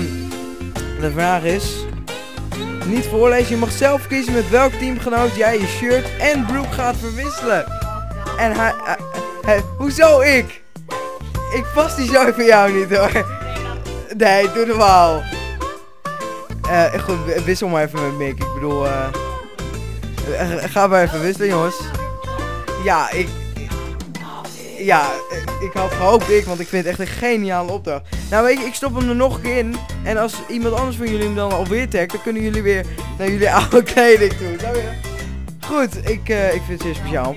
de vraag is... Niet voorlezen, je mag zelf kiezen met welk teamgenoot jij je shirt en broek gaat verwisselen. En hij... hij- hoezo ik? Ik pas die zo voor jou niet hoor. Nee, doe normaal. Eh, goed, wissel maar even met Mick. Ik bedoel, eh eh, ga maar even wisselen, jongens. Ja, ik... Ja, eh, ik had gehoopt ik, want ik vind het echt een geniale opdracht. Nou weet je, ik stop hem er nog een keer in. En als iemand anders van jullie hem dan alweer tagt, dan kunnen jullie weer naar jullie oude kleding toe. Goed, ik, eh, ik vind het zeer speciaal.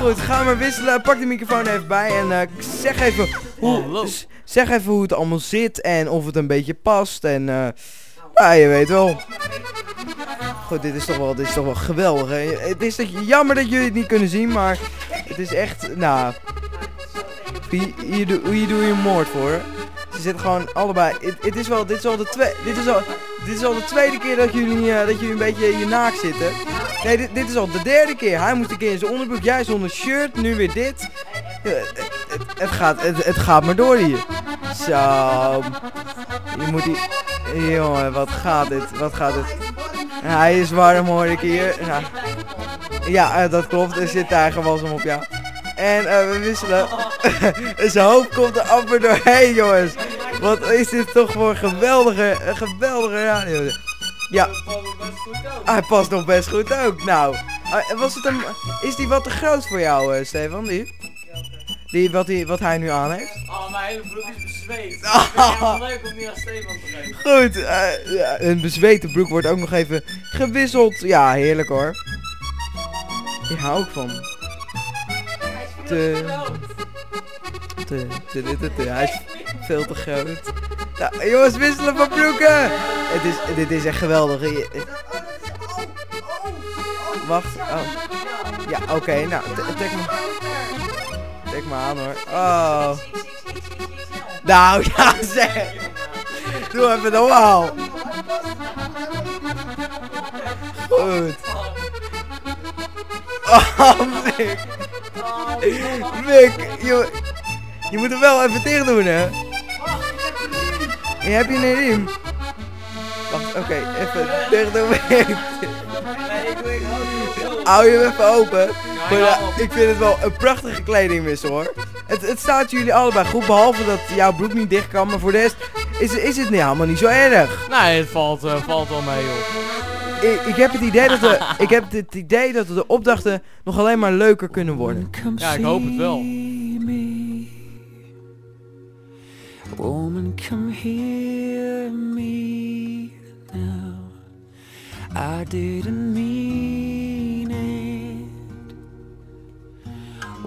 Goed, ga maar wisselen. Pak de microfoon even bij en eh, zeg even hoe, zeg even hoe het allemaal zit en of het een beetje past. En ja, je weet wel. Goed, dit is toch wel, dit is toch wel geweldig. Hè? Het is dat, jammer dat jullie het niet kunnen zien, maar het is echt, nou, hier, hier, doe, hier doe je moord voor. Ze zitten gewoon allebei. Het, is wel, dit is al de tweede, dit is al, dit is al de tweede keer dat jullie, eh, dat jullie een beetje je naak zitten. Nee, dit, dit is al de derde keer. Hij moest een keer in zijn onderbroek, jij zonder shirt, nu weer dit. Het, het, gaat, het, gaat maar door hier. Zo. Je moet die... Jongen, wat gaat dit? Wat gaat dit? Hij is warm hoor ik hier. Ja, eh, dat klopt. Er zit tijgerwalsem op, ja. En eh, we wisselen. Zijn hoofd komt er amper doorheen, jongens. Wat is dit toch voor een geweldige, geweldige radio. Ja. Hij past nog best goed ook. Nou, eh, was het een, is die wat te groot voor jou, Stefan? Die? Die, wat, die, wat hij nu aan heeft? Oh, mijn hele broek is bezweet. Ik vind het leuk om die aan Stefan te geven. Goed, eh, ja, een bezweten broek wordt ook nog even gewisseld. Ja, heerlijk hoor. Hier hou ik van. Te, te, te, te, te. Hij is veel te groot. Nou, jongens, wisselen van broeken! Het is, dit is echt geweldig. Je- Wacht, oh. Ja, oké, nou, t- trek me. Trek me hoor. Oh. Nou, ja zeg. Doe even normaal. Goed. Oh, Mick. Mick, je, je moet hem wel even dicht doen, hè? Je hebt je een. Wacht, oké, even dicht doen. Mick. Hou je hem even open. Maar ja, ik vind het wel een prachtige kledingwissel hoor. Het, het staat jullie allebei goed, behalve dat jouw broek niet dicht kan. Maar voor de rest is, is het niet, helemaal niet zo erg. Nee, het valt, eh, valt wel mee, joh. Ik, ik heb het idee dat de, ik heb het idee dat de opdrachten nog alleen maar leuker kunnen worden. Ja, ik hoop het wel. Woman, come hear me now. I didn't mean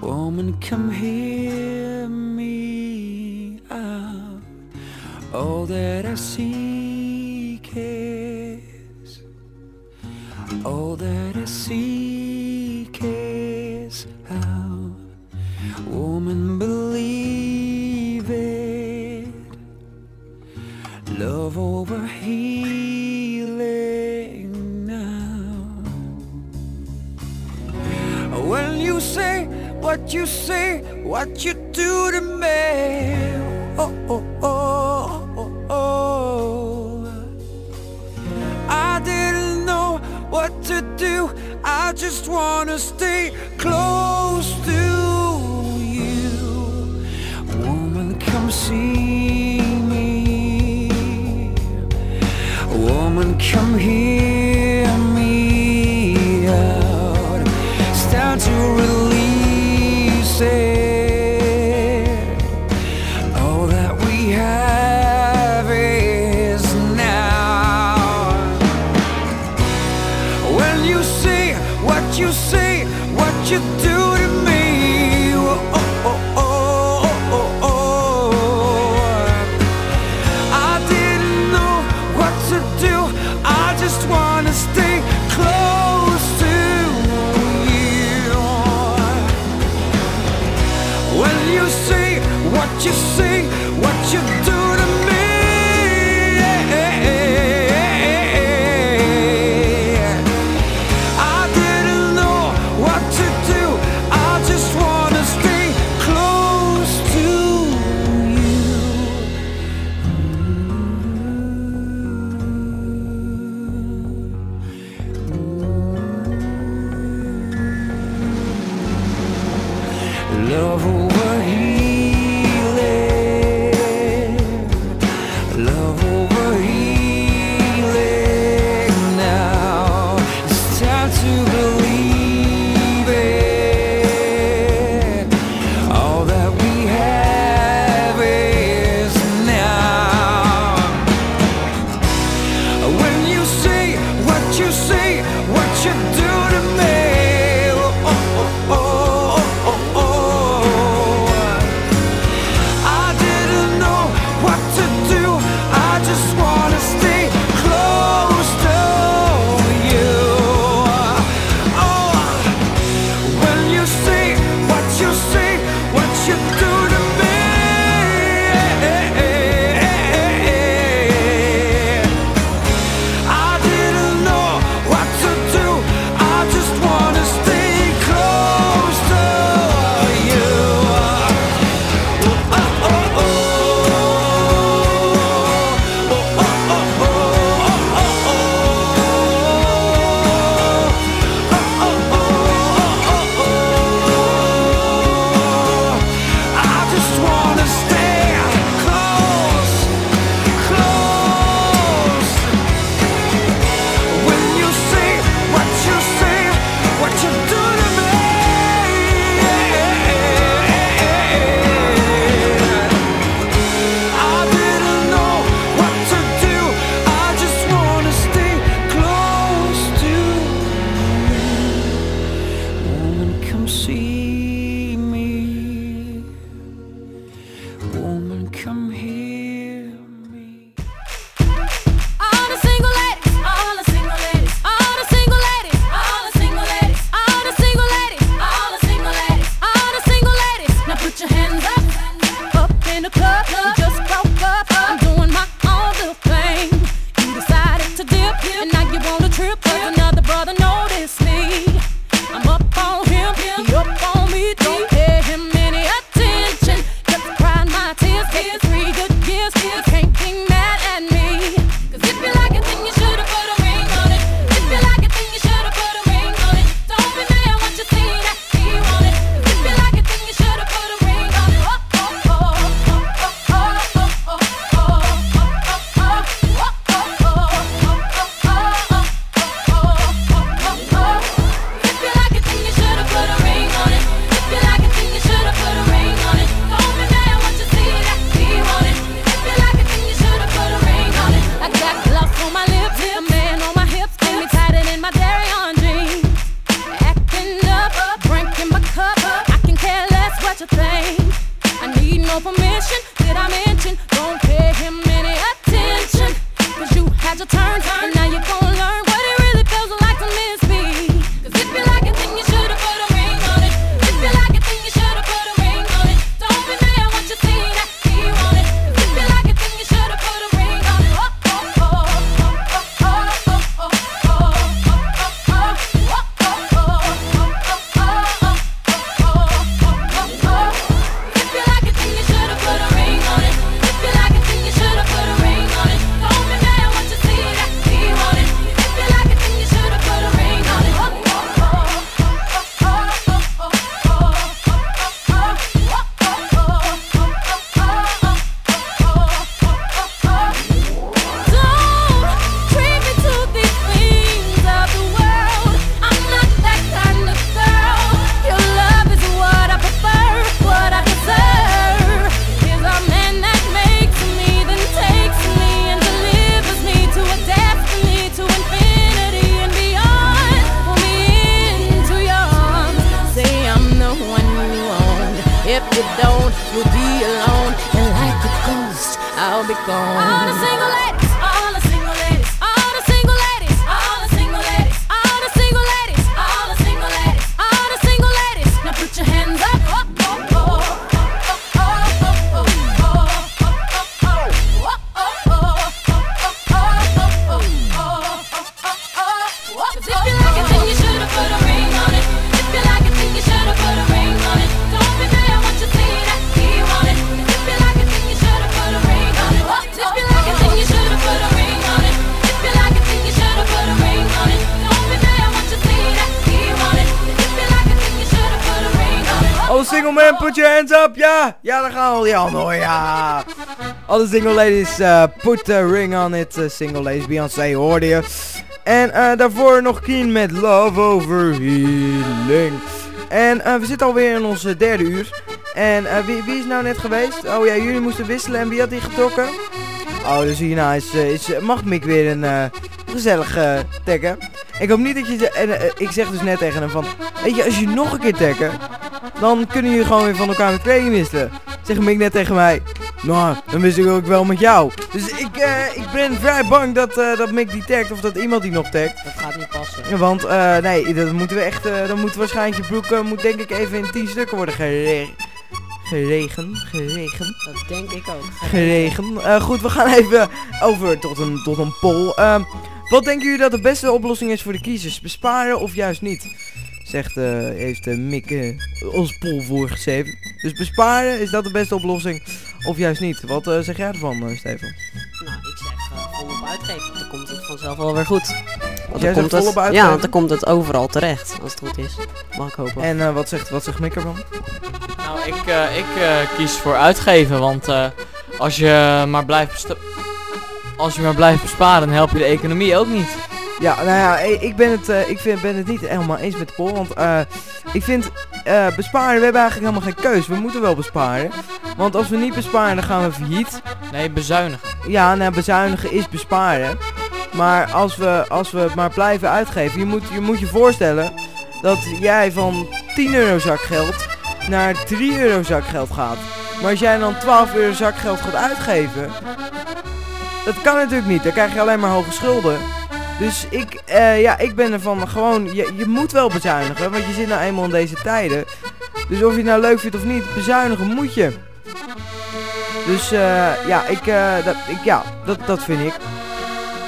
Woman, come hear me out. All that I seek is, all that I seek is how. Woman, believe it. Love over healing now. When you say what you say, what you do to me. Oh, oh, oh, oh, oh. I didn't know what to do. I just wanna stay close to you. Woman, come see me. Woman, come here. Put your hands up, ja! Ja, daar gaan al die handen hoor, ja! Alle single ladies, eh, put a ring on it. eh, single ladies, Beyoncé hoorde je. En eh, daarvoor nog Keen met Love Over Healing. En we zitten alweer in ons eh, derde uur. En wie, wie is nou net geweest? Oh ja, jullie moesten wisselen en wie had die getrokken? Oh, dus hierna is, is, mag Mick weer een gezellig eh, taggen. Ik hoop niet dat je... ze- En, eh, ik zeg dus net tegen hem van... Weet je, als je nog een keer taggen... Dan kunnen jullie gewoon weer van elkaar met kleding wisselen. Zeg Mick net tegen mij. Nou, dan wist ik ook wel met jou. Dus ik, eh, ik ben vrij bang dat, dat Mick die tagt. Of dat iemand die nog tagt. Dat gaat niet passen. Want nee, dat moeten we echt... dan moet waarschijnlijk je broek... eh, moet denk ik even in 10 stukken worden gere geregen. Geregen. Dat denk ik ook. Geregen. Goed, we gaan even over tot een, tot een poll. Wat denken jullie dat de beste oplossing is voor de kiezers? Besparen of juist niet? Zegt, eh, heeft Mick eh, ons poll voorgeschreven. Dus besparen, is dat de beste oplossing? Of juist niet? Wat eh, zeg jij ervan, eh, Stefan? Nou, ik zeg eh, volop uitgeven. Dan komt het vanzelf wel weer goed. Want Jij dan komt zegt het, ja, want dan komt het overal terecht. Als het goed is. Mag ik hopen. En eh, wat, zegt, wat zegt Mick ervan? Nou, ik, eh, ik eh, kies voor uitgeven, want eh, als je maar blijft als je maar blijft besparen, dan help je de economie ook niet. Ja, nou ja, ik ben het, eh, ik vind, ben het niet helemaal eens met poll. Want eh, ik vind eh, besparen, we hebben eigenlijk helemaal geen keus. We moeten wel besparen. Want als we niet besparen, dan gaan we failliet. Nee, bezuinigen. Ja, nou, bezuinigen is besparen. Maar als we, als we het maar blijven uitgeven, je moet, je moet je voorstellen dat jij van 10 euro zakgeld naar 3 euro zakgeld gaat. Maar als jij dan 12 euro zakgeld gaat uitgeven, dat kan natuurlijk niet. Dan krijg je alleen maar hoge schulden. Dus ik, eh, ja, ik ben ervan gewoon, je, je moet wel bezuinigen, want je zit nou eenmaal in deze tijden. Dus of je het nou leuk vindt of niet, bezuinigen moet je. Dus eh, ja, ik, eh, dat, ik, ja dat, dat vind ik.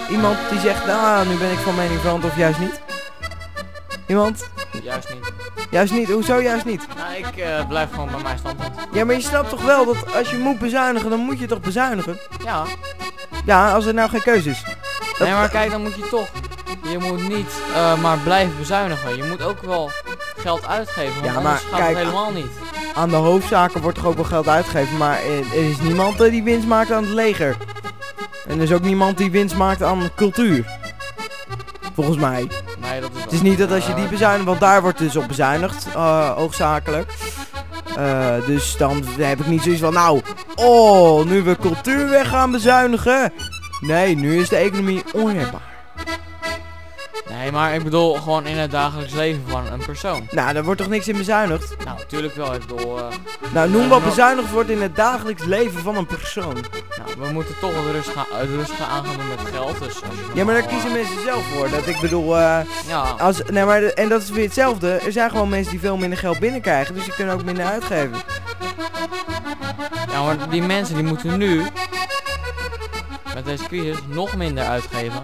Iemand die zegt, nou, nu ben ik van mening veranderd of juist niet? Iemand? Juist niet. Juist niet, hoezo juist niet? Nou, ik eh, blijf gewoon bij mijn standpunt. Ja, maar je snapt toch wel dat als je moet bezuinigen, dan moet je toch bezuinigen? Ja. Ja, als er nou geen keuze is. Dat- Nee, maar kijk, dan moet je toch. Je moet niet eh, maar blijven bezuinigen. Je moet ook wel geld uitgeven, want Ja, maar gaat kijk, helemaal niet. Aan de hoofdzaken wordt toch ook wel geld uitgegeven, maar er, is niemand die winst maakt aan het leger. En er is ook niemand die winst maakt aan cultuur. Volgens mij. Nee, dat is Het is niet dat als je die bezuinigt, want daar wordt dus op bezuinigd, eh hoofdzakelijk. Eh, dus dan heb ik niet zoiets van, nou, oh, nu we cultuur weg gaan bezuinigen. Nee, nu is de economie onredbaar. Nee, maar ik bedoel gewoon in het dagelijks leven van een persoon. Nou, daar wordt toch niks in bezuinigd? Nou, natuurlijk wel. Ik bedoel... eh, Nou, noem eh, wat bezuinigd wordt in het dagelijks leven van een persoon. Nou, we moeten toch wat rustig, aan- het rustig aan gaan doen met geld. Dus als je Ja, maar daar normaal, kiezen mensen zelf voor. Dat ik bedoel, eh, Ja. als, nee, maar de- en dat is weer hetzelfde. Er zijn gewoon mensen die veel minder geld binnenkrijgen, dus die kunnen ook minder uitgeven. Ja, maar die mensen die moeten nu met deze crisis nog minder uitgeven.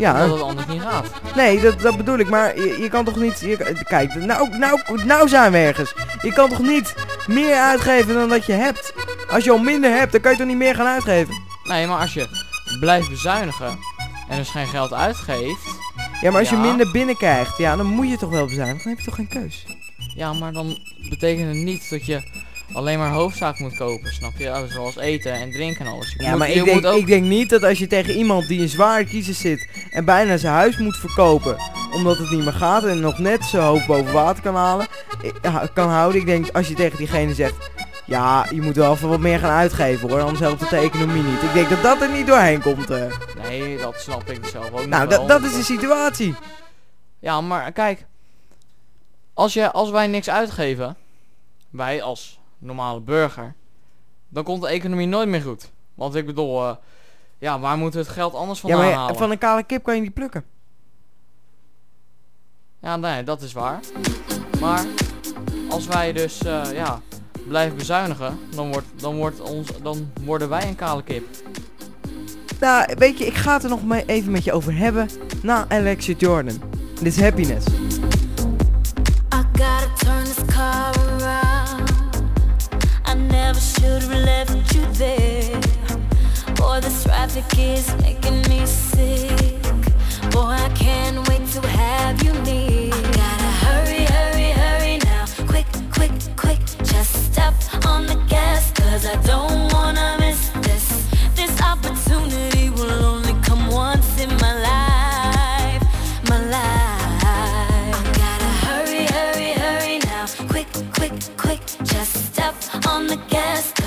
Ja. Omdat het anders niet gaat. Nee, dat, dat bedoel ik, maar je, je kan toch niet... Je, kijk, nou, nou, nou zijn we ergens. Je kan toch niet meer uitgeven dan dat je hebt? Als je al minder hebt, dan kan je toch niet meer gaan uitgeven? Nee, maar als je blijft bezuinigen en dus geen geld uitgeeft. Ja, maar als je minder binnenkrijgt, ja, dan moet je toch wel bezuinigen. Dan heb je toch geen keus? Ja, maar dan betekent het niet dat je alleen maar hoofdzaak moet kopen, snap je? Ja, Zoals eten en drinken en alles. Je Ja, moet- maar ik denk, ook... ik denk niet dat als je tegen iemand die in zware crisis zit en bijna zijn huis moet verkopen, omdat het niet meer gaat en nog net zijn hoofd boven water kan halen, kan houden. Ik denk als je tegen diegene zegt, ja, je moet wel even wat meer gaan uitgeven hoor, anders helpt het de economie niet. Ik denk dat dat er niet doorheen komt. eh. Nee, dat snap ik zelf ook Nou, wel. dat, dat is de situatie. Ja, maar kijk. Als, je, als wij niks uitgeven, wij als normale burger, dan komt de economie nooit meer goed. Want ik bedoel, eh, ja, waar moeten we het geld anders Ja, vandaan maar halen? van een kale kip kan je niet plukken. Ja, nee, dat is waar. Maar als wij dus eh, ja, blijven bezuinigen, dan, wordt, dan, wordt ons, dan worden wij een kale kip. Nou, weet je, ik ga het er nog mee even met je over hebben na Alexia Jordan. Dit is Happiness. I gotta turn this car around. Never should have left you there. Boy, this traffic is making me sick. Boy, I can't wait to have you near. Gotta hurry, hurry, hurry now. Quick, quick, quick. Just step on the gas, cause I don't wanna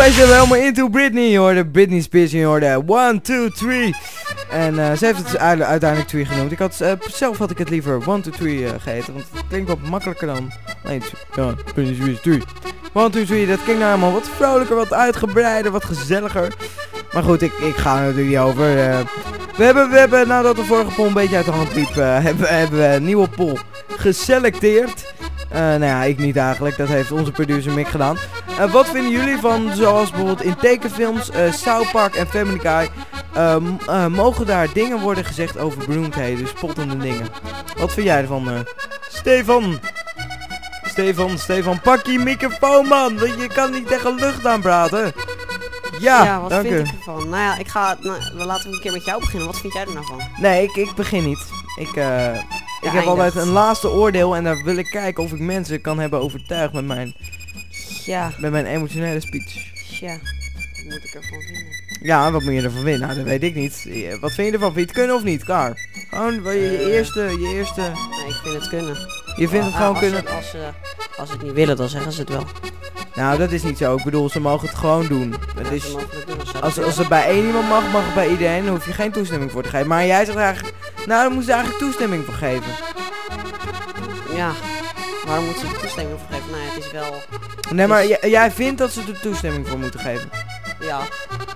En opeens zijn helemaal into Britney, je hoorde Britney Spears, je hoorde 1, 2, 3. En eh, ze heeft het uite- uiteindelijk 3 genoemd. Ik had, eh, zelf had ik het liever 1, 2, 3 eh, geheten, want het klinkt wat makkelijker dan 1, 2, ja, Britney Spears 3. 1, 2, 3, dat klinkt nou helemaal wat vrolijker, wat uitgebreider, wat gezelliger. Maar goed, ik, ik ga er natuurlijk niet over. eh. we, hebben, we hebben, nadat de vorige poll een beetje uit de hand liep, hebben, hebben we een nieuwe poll geselecteerd. Eh, nou ja, ik niet eigenlijk. Dat heeft onze producer Mick gedaan. Eh, wat vinden jullie van, zoals bijvoorbeeld in tekenfilms, eh South Park en Family Guy, mogen daar dingen worden gezegd over beroemdheden, dus spottende dingen? Wat vind jij ervan? Stefan? Stefan, Stefan, pak je microfoon, man! want Je kan niet tegen lucht aan praten. Ja, wat dank vind u. ik ervan? Nou ja, ik ga, nou, we laten een keer met jou beginnen. Wat vind jij er nou van? Nee, ik, ik begin niet. Ik, eh, ik heb altijd een laatste oordeel en daar wil ik kijken of ik mensen kan hebben overtuigd met mijn, Ja. met mijn emotionele speech. Wat moet ik ervan vinden? Ja, wat moet je ervan vinden? Nou, dat weet ik niet. Eh, Wat vind je ervan? Vind je het kunnen of niet? Klaar. Gewoon je, je eerste, je eerste... Nee, ik vind het kunnen. Je vindt het gewoon als kunnen? Ze, als, ze, als ze het niet willen, dan zeggen ze het wel. Nou, dat is niet zo. Ik bedoel, ze mogen het gewoon doen. Het Ja, is, ze het doen ze als, als het bij één iemand mag, mag het bij iedereen. Dan hoef je geen toestemming voor te geven. Maar jij zegt eigenlijk... Nou, daar moeten ze eigenlijk toestemming voor geven. Ja, waarom moet ze er toestemming voor geven? Nou het is wel... Nee, maar jij vindt dat ze er toestemming voor moeten geven. Ja,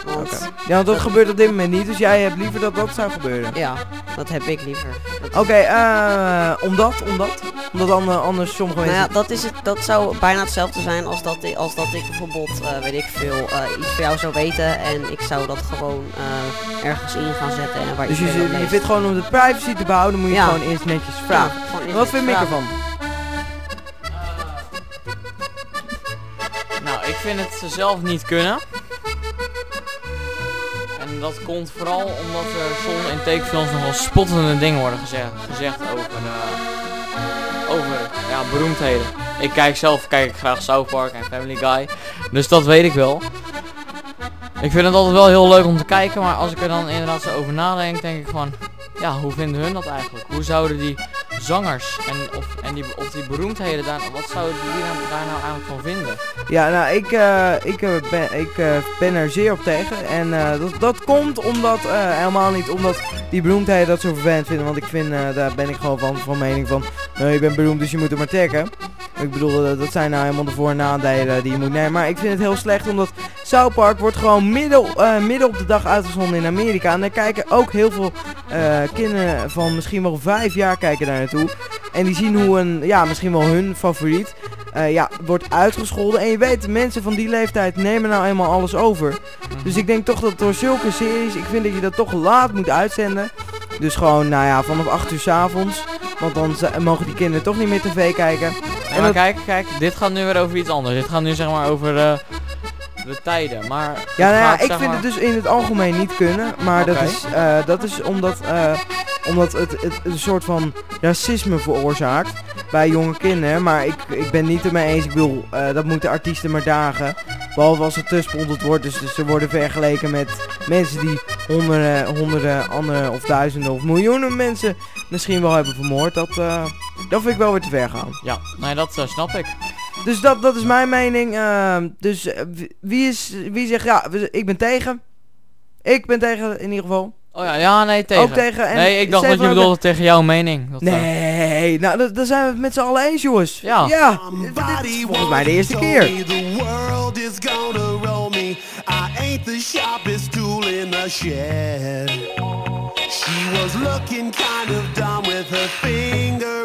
want... Oké. Ja, want dat gebeurt op dit moment niet. Dus jij hebt liever dat dat zou gebeuren. Ja, dat heb ik liever. Dat- Oké, eh, omdat, omdat? Omdat dan, eh, anders sommige Nou mensen... ja, dat, is het, dat zou bijna hetzelfde zijn als dat, ik- als dat ik bijvoorbeeld, eh, weet ik veel, eh, iets voor jou zou weten en ik zou dat gewoon eh, ergens in gaan zetten en waar Dus je, iedereen je leest. vindt gewoon om de privacy te behouden, moet je Ja. gewoon eerst netjes vragen. Ja, gewoon eerst Wat vind ik vragen. ervan? Nou, ik vind het zelf niet kunnen. Dat komt vooral omdat er soms in tekenfilms nog wel spottende dingen worden gezegd, gezegd over, eh, over ja, beroemdheden. Ik kijk zelf kijk ik graag South Park en Family Guy, dus dat weet ik wel. Ik vind het altijd wel heel leuk om te kijken, maar als ik er dan inderdaad zo over nadenk, denk ik van, ja, hoe vinden hun dat eigenlijk? Hoe zouden die zangers en, of, en die, of die beroemdheden daar, wat zouden die daar, nou eigenlijk van vinden? Ja, nou, ik, eh, ik, eh, ben, ik eh, ben er zeer op tegen. En dat, dat komt omdat, helemaal niet omdat die beroemdheden dat zo vervelend vinden. Want ik vind, daar ben ik gewoon van, van mening van, nou, je bent beroemd dus je moet er maar trekken. Ik bedoel, dat zijn nou helemaal de voor- en nadelen die je moet nemen. Maar ik vind het heel slecht omdat South Park wordt gewoon midden, midden op de dag uitgezonden in Amerika. En daar kijken ook heel veel kinderen van misschien wel vijf jaar kijken daar naartoe. En die zien hoe een, ja, misschien wel hun favoriet, eh, ja, wordt uitgescholden. En je weet, de mensen van die leeftijd nemen nou eenmaal alles over. Dus ik denk toch dat door zulke series, ik vind dat je dat toch laat moet uitzenden. Dus gewoon, nou ja, vanaf 8 uur 's avonds. Want dan mogen die kinderen toch niet meer tv kijken. Ja, maar kijk, kijk, dit gaat nu weer over iets anders. Dit gaat nu zeg maar over eh, de tijden. Maar Ja, nou ja, ik vind maar- het dus in het algemeen niet kunnen. Maar dat, is, eh, dat is omdat, eh, omdat het, het een soort van racisme veroorzaakt bij jonge kinderen. Maar ik, ik ben niet ermee eens. Ik bedoel, eh, dat moeten artiesten maar dagen. Behalve als het te sponsord wordt. Dus, dus ze worden vergeleken met mensen die honderden, honderden andere, of duizenden of miljoenen mensen misschien wel hebben vermoord. Dat, dat vind ik wel weer te ver gaan. Ja, nee, dat snap ik. Dus dat, dat is mijn mening. ehm, dus eh, wie- is, wie zegt ja, we- ik ben tegen. Ik ben tegen in ieder geval. Oh ja, ja, nee, tegen. Ook tegen. En nee, ik dacht dat je ook- bedoelde tegen jouw mening. Dat, eh, Nee, nou dan, dan zijn we het met z'n allen eens jongens. Ja. Ja, dit is volgens mij de eerste keer. The world is gonna roll me. I ain't the sharpest tool in the shed. She was looking kind of dumb with her finger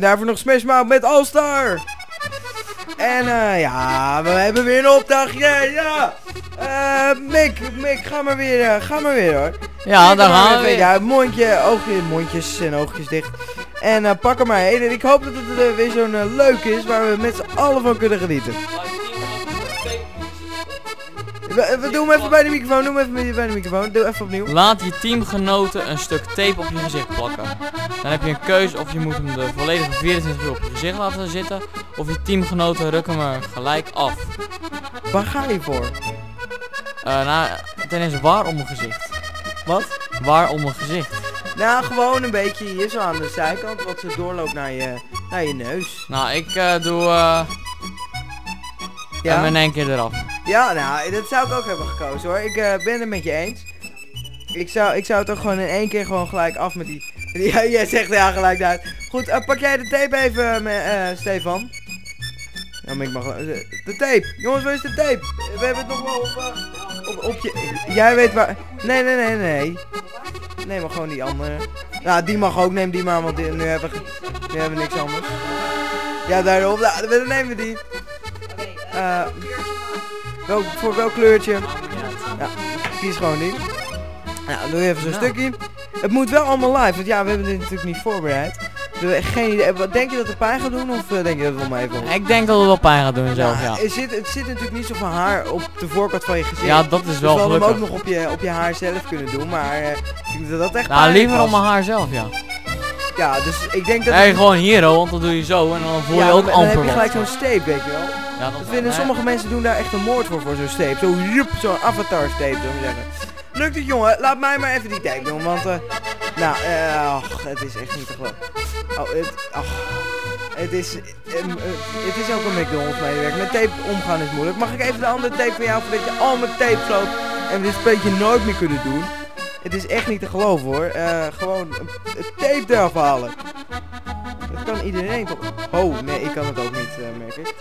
Daarvoor nog Smash Mouth met All Star. En eh, ja, we hebben weer een opdrachtje, ja. Eh, Mick, Mick, ga maar weer, eh, ga maar weer hoor. Ja, daar maar gaan we weer. Ja, mondje, oogje, mondjes en oogjes dicht. En pak er maar heen. En ik hoop dat het weer zo'n leuk is waar we met z'n allen van kunnen genieten. Doen hem even bij de microfoon, doe hem even bij- de microfoon. Doe even opnieuw. Laat je teamgenoten een stuk tape op je gezicht plakken. Dan heb je een keuze of je moet hem de volledige 24 uur op je gezicht laten zitten. Of je teamgenoten rukken hem er gelijk af. Waar ga je voor? Eh nou, ten eerste waar om mijn gezicht. Wat? Waar om mijn gezicht. Nou, gewoon een beetje hier zo aan de zijkant, wat ze doorloopt naar je, naar je neus. Nou, ik eh, doe eh Ja? hem in één keer eraf. Ja, nou, dat zou ik ook hebben gekozen hoor. Ik eh, ben het met je eens. Ik zou, ik zou het ook gewoon in één keer gewoon gelijk af met die... Ja, jij zegt ja gelijk uit. Goed, eh, pak jij de tape even, eh, Stefan. Ja, maar ik mag... De, tape. Jongens, waar is de tape? We hebben het nog wel op, op, op je... Jij weet waar... Nee, nee, nee, nee. Neem maar gewoon die andere. Nou, die mag ook. Neem die maar, want die- nu hebben we, nu hebben we niks anders. Ja, daarop. Nou, dan nemen we die. Welk, voor welk kleurtje? Ja, kies gewoon die. Nou, doe je even zo'n Nou. stukje. Het moet wel allemaal live, want ja, we hebben dit natuurlijk niet voorbereid. Dus we hebben echt geen idee. Wat, denk je dat het pijn gaat doen of eh, denk je dat het wel mee valt? Ik denk dat het wel pijn gaat doen zelf, ja. Nou, er zit, het zit natuurlijk niet zoveel haar op de voorkant van je gezicht. Ja, dat is Dus wel we hadden hem ook nog op je, op je haar zelf kunnen doen, maar eh, ik denk dat dat echt Nou, liever was. op mijn haar zelf, ja. Ja, dus ik denk dat... Nee, het- gewoon hier hoor, want dan doe je zo en dan voel je ja, ook dan, dan amper heb je gelijk zo'n steep, weet je wel. Ja, dat vinden sommige mensen doen daar echt een moord voor, voor zo'n steep. Zo, jup, zo'n avatar steep, zullen we zeggen. Lukt het jongen, laat mij maar even die tape doen, want eh, nou, ach, het is echt niet te geloven. Oh, het, ach, het is, ehm, eh, het is ook een McDonald's medewerker. Met tape omgaan is moeilijk. Mag ik even de andere tape van jou, voordat je al mijn tape sloot en we dit spelletje nooit meer kunnen doen? Het is echt niet te geloven hoor. Gewoon een tape eraf halen. Dat kan iedereen toch? Oh, nee, ik kan het ook niet, eh, merk ik.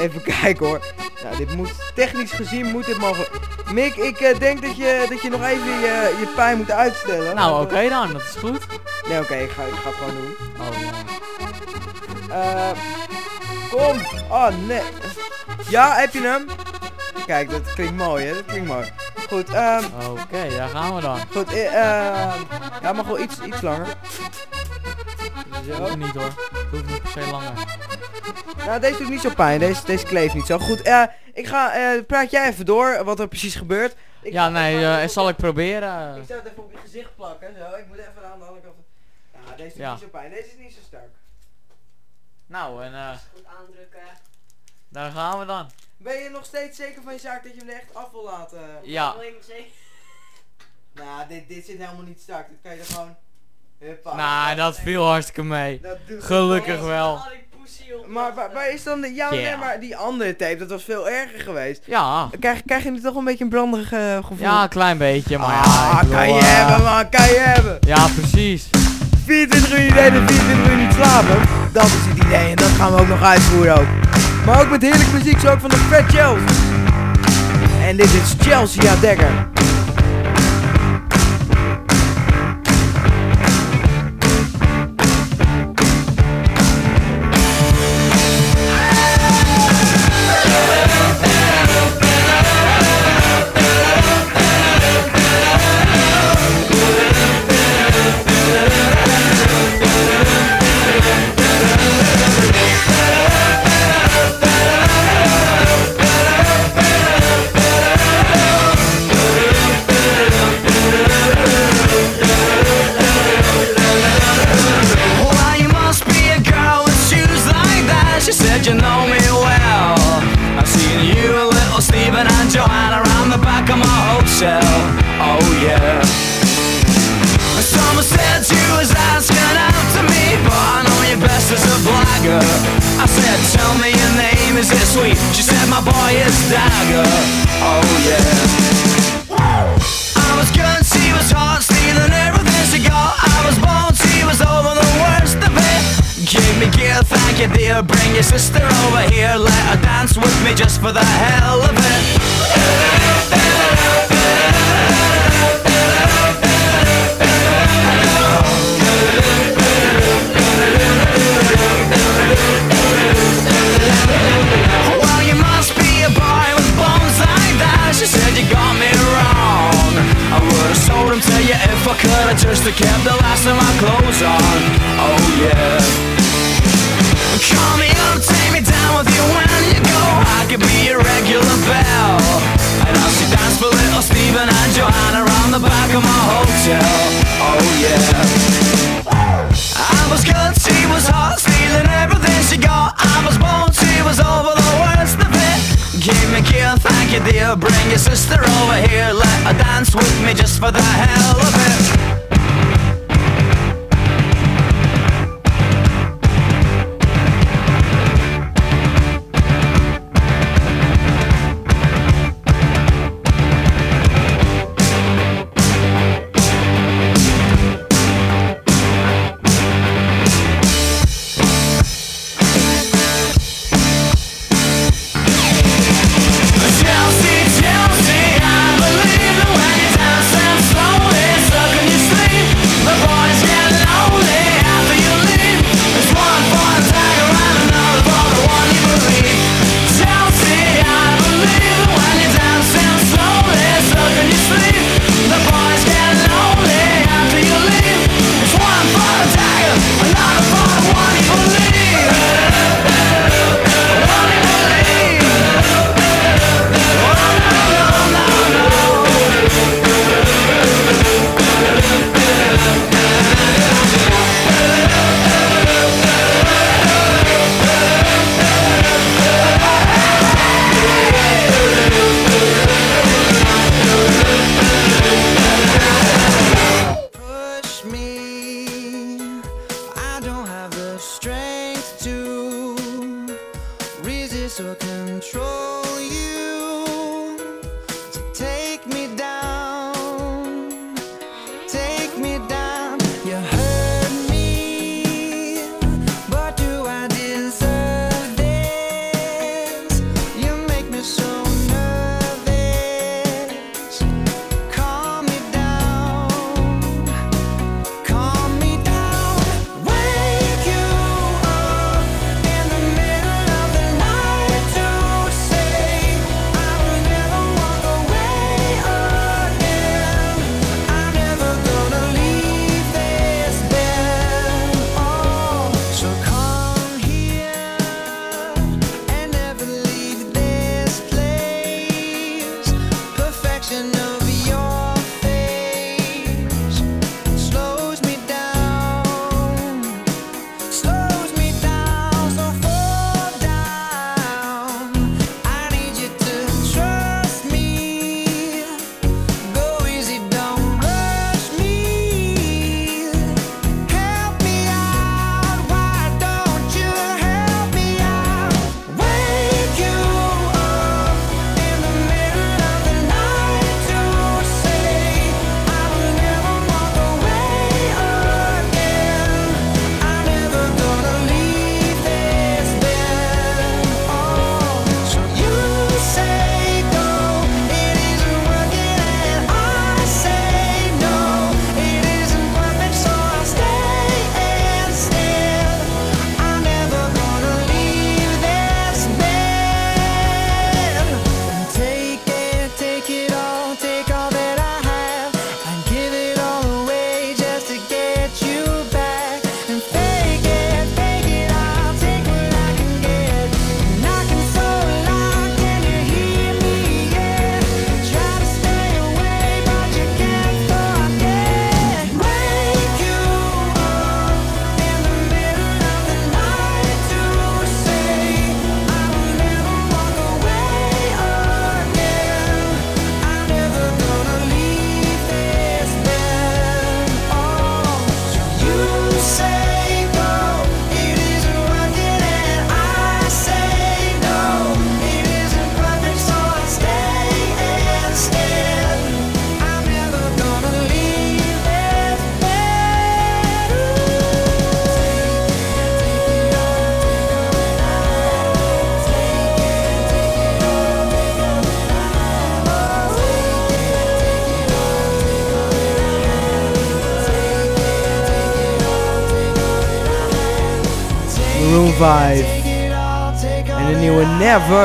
Even kijken hoor. Nou, dit moet, technisch gezien moet dit mogelijk. Mick, ik eh, denk dat je, dat je nog even je, je pijn moet uitstellen. Nou, oké dan, dat is goed. Nee, oké, ik, ga, ik ga het gewoon doen. Oh, Eh, kom. Oh, nee. Ja, heb je hem? Kijk, dat klinkt mooi, hè? Dat klinkt mooi. Goed, ehm... Oké, daar gaan we dan. Goed, eh, ehm... Ja, mag wel iets, iets langer. Zo. Hoeft niet hoor. Het hoeft niet per se langer. Nou, deze doet niet zo pijn. Deze, deze kleeft niet zo. Goed, eh, ik ga, eh, praat jij even door wat er precies gebeurt. Ik Ja, nee, eh, zal ik proberen. Ik zou het even op je gezicht plakken, zo. Ik moet even aan de andere kant. Ja, deze doet Ja. niet zo pijn. Deze is niet zo sterk. Nou, en eh, Goed aandrukken. daar gaan we dan. Ben je nog steeds zeker van je zaak dat je hem er echt af wil laten? Ja. Wil je me zeker? Nou, dit, dit zit helemaal niet strak. Dit kan je er gewoon... Huppa. Nou, dat viel hartstikke mee. Dat doet- Gelukkig wel. Maar waar, waar is dan de... Ja, nee, Ja. maar die andere tape, dat was veel erger geweest. Ja. Krijg, krijg je nu toch een beetje een branderig eh, gevoel? Ja, een klein beetje, maar ja. Ah, bedoel, kan je eh, hebben, man. Kan je hebben. Ja, precies. 24 uur niet eten, 24 uur niet slapen. Dat is het idee en dat gaan we ook nog uitvoeren ook. Maar ook met heerlijke muziek, zo ook van de Fat Chelsea. En dit is Chelsea Dekker.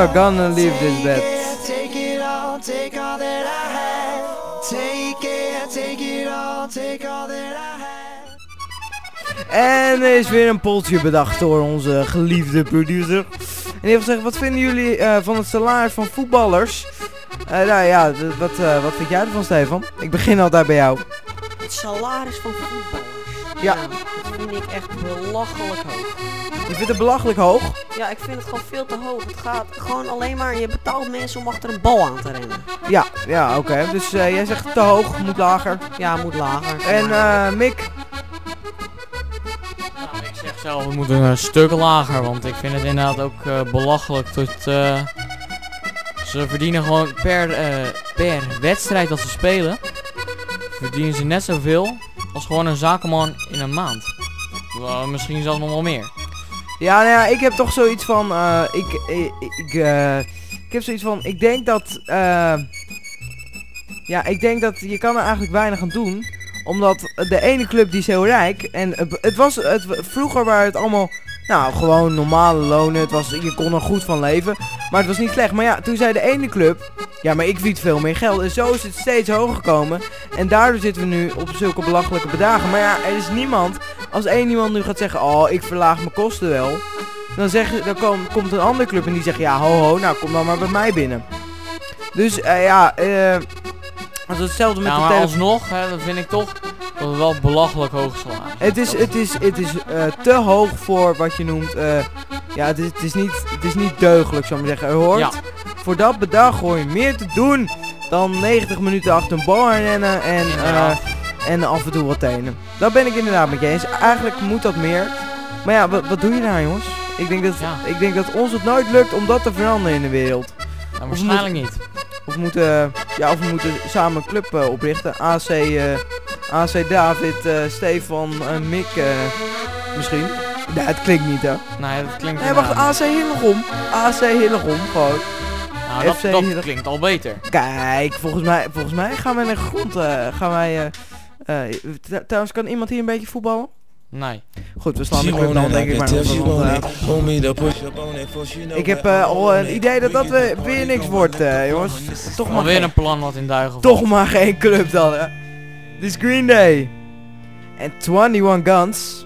Never Gonna Leave This Bed. Take it all, take all that I have. Take it, take it all, take all that I have. En er is weer een poltje bedacht door onze geliefde producer. En die heeft gezegd, wat vinden jullie eh, van het salaris van voetballers? Eh, nou ja, wat, eh, wat vind jij ervan Stefan? Ik begin altijd bij jou. Het salaris van voetballers. Ja. dat vind ik echt belachelijk hoog. Je vindt het belachelijk hoog? Ja, ik vind het gewoon veel te hoog. Het gaat gewoon alleen maar, je betaalt mensen om achter een bal aan te rennen. Ja, ja oké. Dus eh, jij zegt te hoog, moet lager. Ja, moet lager. En eh Mick? Ik zeg zelf, het moet een stuk lager, want ik vind het inderdaad ook eh, belachelijk dat eh, ze verdienen gewoon per, eh, per wedstrijd dat ze spelen, verdienen ze net zoveel als gewoon een zakenman in een maand. Misschien zelfs nog wel meer. Ja, nou ja, ik heb toch zoiets van, eh, ik, ik, ik, eh, ik heb zoiets van, ik denk dat, eh, ja, ik denk dat je kan er eigenlijk weinig aan doen, omdat de ene club die is heel rijk en het- was, het, vroeger waren het allemaal, nou, gewoon normale lonen, het was, je kon er goed van leven, maar het was niet slecht. Maar ja, toen zei de ene club, ja, maar ik bied veel meer geld en zo is het steeds hoger gekomen en daardoor zitten we nu op zulke belachelijke bedragen. Maar ja, er is niemand, als één iemand nu gaat zeggen, oh, ik verlaag mijn kosten wel, dan, zeg, dan kom- komt een andere club en die zegt, ja, ho ho, nou kom dan maar bij mij binnen. Dus eh, ja, eh hetzelfde met de maar alsnog, hè, dat vind ik toch dat wel belachelijk hoog salaris. Het is, het is, het is eh, te hoog voor wat je noemt, eh, ja, het is, het, is niet, het is niet deugelijk, zou ik maar zeggen. Er hoort, Ja. voor dat bedrag hoor je meer te doen dan 90 minuten achter een bal rennen en, en af en toe wat tenen. Dat ben ik inderdaad met je eens. Eigenlijk moet dat meer. Maar ja, wat, wat doe je daar jongens? Ik denk, dat, ik denk dat ons het nooit lukt om dat te veranderen in de wereld. Of we waarschijnlijk moeten- Of we moeten, ja, of we moeten samen een club eh, oprichten. AC, eh, AC David, eh, Stefan, eh, Mick eh, misschien. Nee, het klinkt niet hè. Nee, dat klinkt Nee, wacht, AC Hillegom. AC Hillegom, gewoon. Nou, dat, FC dat klinkt al beter. Kijk, volgens mij, volgens mij gaan we naar grond. eh, gaan wij, eh, eh, trouwens, kan iemand hier een beetje voetballen? Nee. Goed, we slaan de club dan denk ik maar. eh, Ik heb eh, al een idee dat dat weer, weer niks wordt, eh, jongens. Toch maar, geen, een plan wat in duigen toch maar geen club dan, hè. Dit is Green Day. En 21 Guns.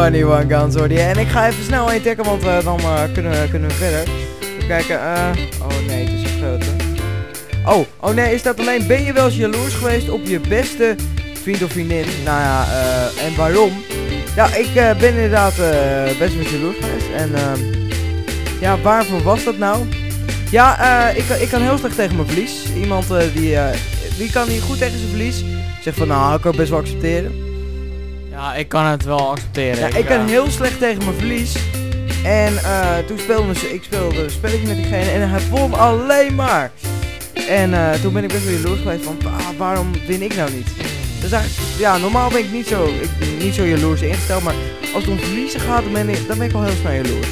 21 Guns hoorde je. En ik ga even snel intikken, want eh, dan eh, kunnen, we, kunnen we verder. Kijken. eh oh nee, het is geschoten. Oh, oh nee, is dat alleen. Ben je wel eens jaloers geweest op je beste vriend of vriendin? Nou ja, en waarom? Ja, ik ben inderdaad best wel jaloers geweest. En ehm, ja, waarvoor was dat nou? Ja, ik, ik kan heel slecht tegen mijn verlies. Iemand die, die kan niet goed tegen zijn verlies. Zegt van, nou, ik kan best wel accepteren. Ja, ik kan het wel accepteren. Ja, ik kan eh, heel slecht tegen mijn verlies. En eh, toen speelde ze, ik speelde een spelletje met diegene en hij won alleen maar. En eh, toen ben ik best wel jaloers geweest van, ah, waarom win ik nou niet? Dus eigenlijk, ja, normaal ben ik niet zo, ik ben niet zo jaloers ingesteld, maar als het om verliezen gaat, dan ben ik, dan ben ik al heel snel jaloers.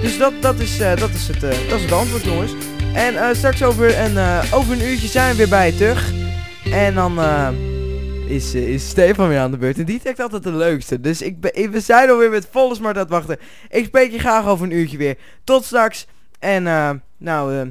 Dus dat, dat, is, dat, is, het, dat is het antwoord, jongens. En straks over een, over een uurtje zijn we weer bij je terug. En dan is, eh, is Stefan weer aan de beurt. En die trekt altijd de leukste. Dus ik we zijn alweer met volle smart aan het wachten. Ik spreek je graag over een uurtje weer. Tot straks. En eh, nou, eh,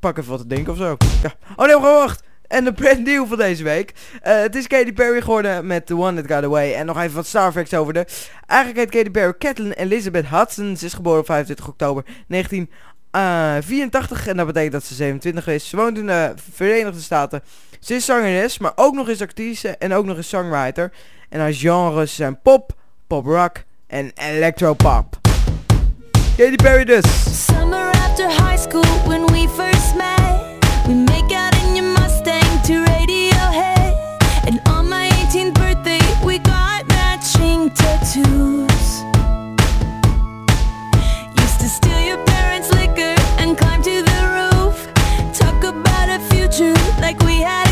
pak even wat te denken of zo. Ja. Oh nee, wacht. En de brand new van deze week. Het is Katy Perry geworden met The One That Got Away. En nog even wat Star Facts over de... Eigenlijk heet Katy Perry Kathleen Elizabeth Hudson. Ze is geboren op 25 oktober 1984. En dat betekent dat ze 27 is. Ze woont in de Verenigde Staten. Ze is zangeres, maar ook nog eens actrice en ook nog eens songwriter. En haar genres zijn pop, pop rock en electropop. Katy Perry dus. Summer after high school when we first met. We make out in your Mustang to Radiohead. And on my 18th birthday we got matching tattoos. Used to steal your parents' liquor and climb to the roof. Talk about a future like we had.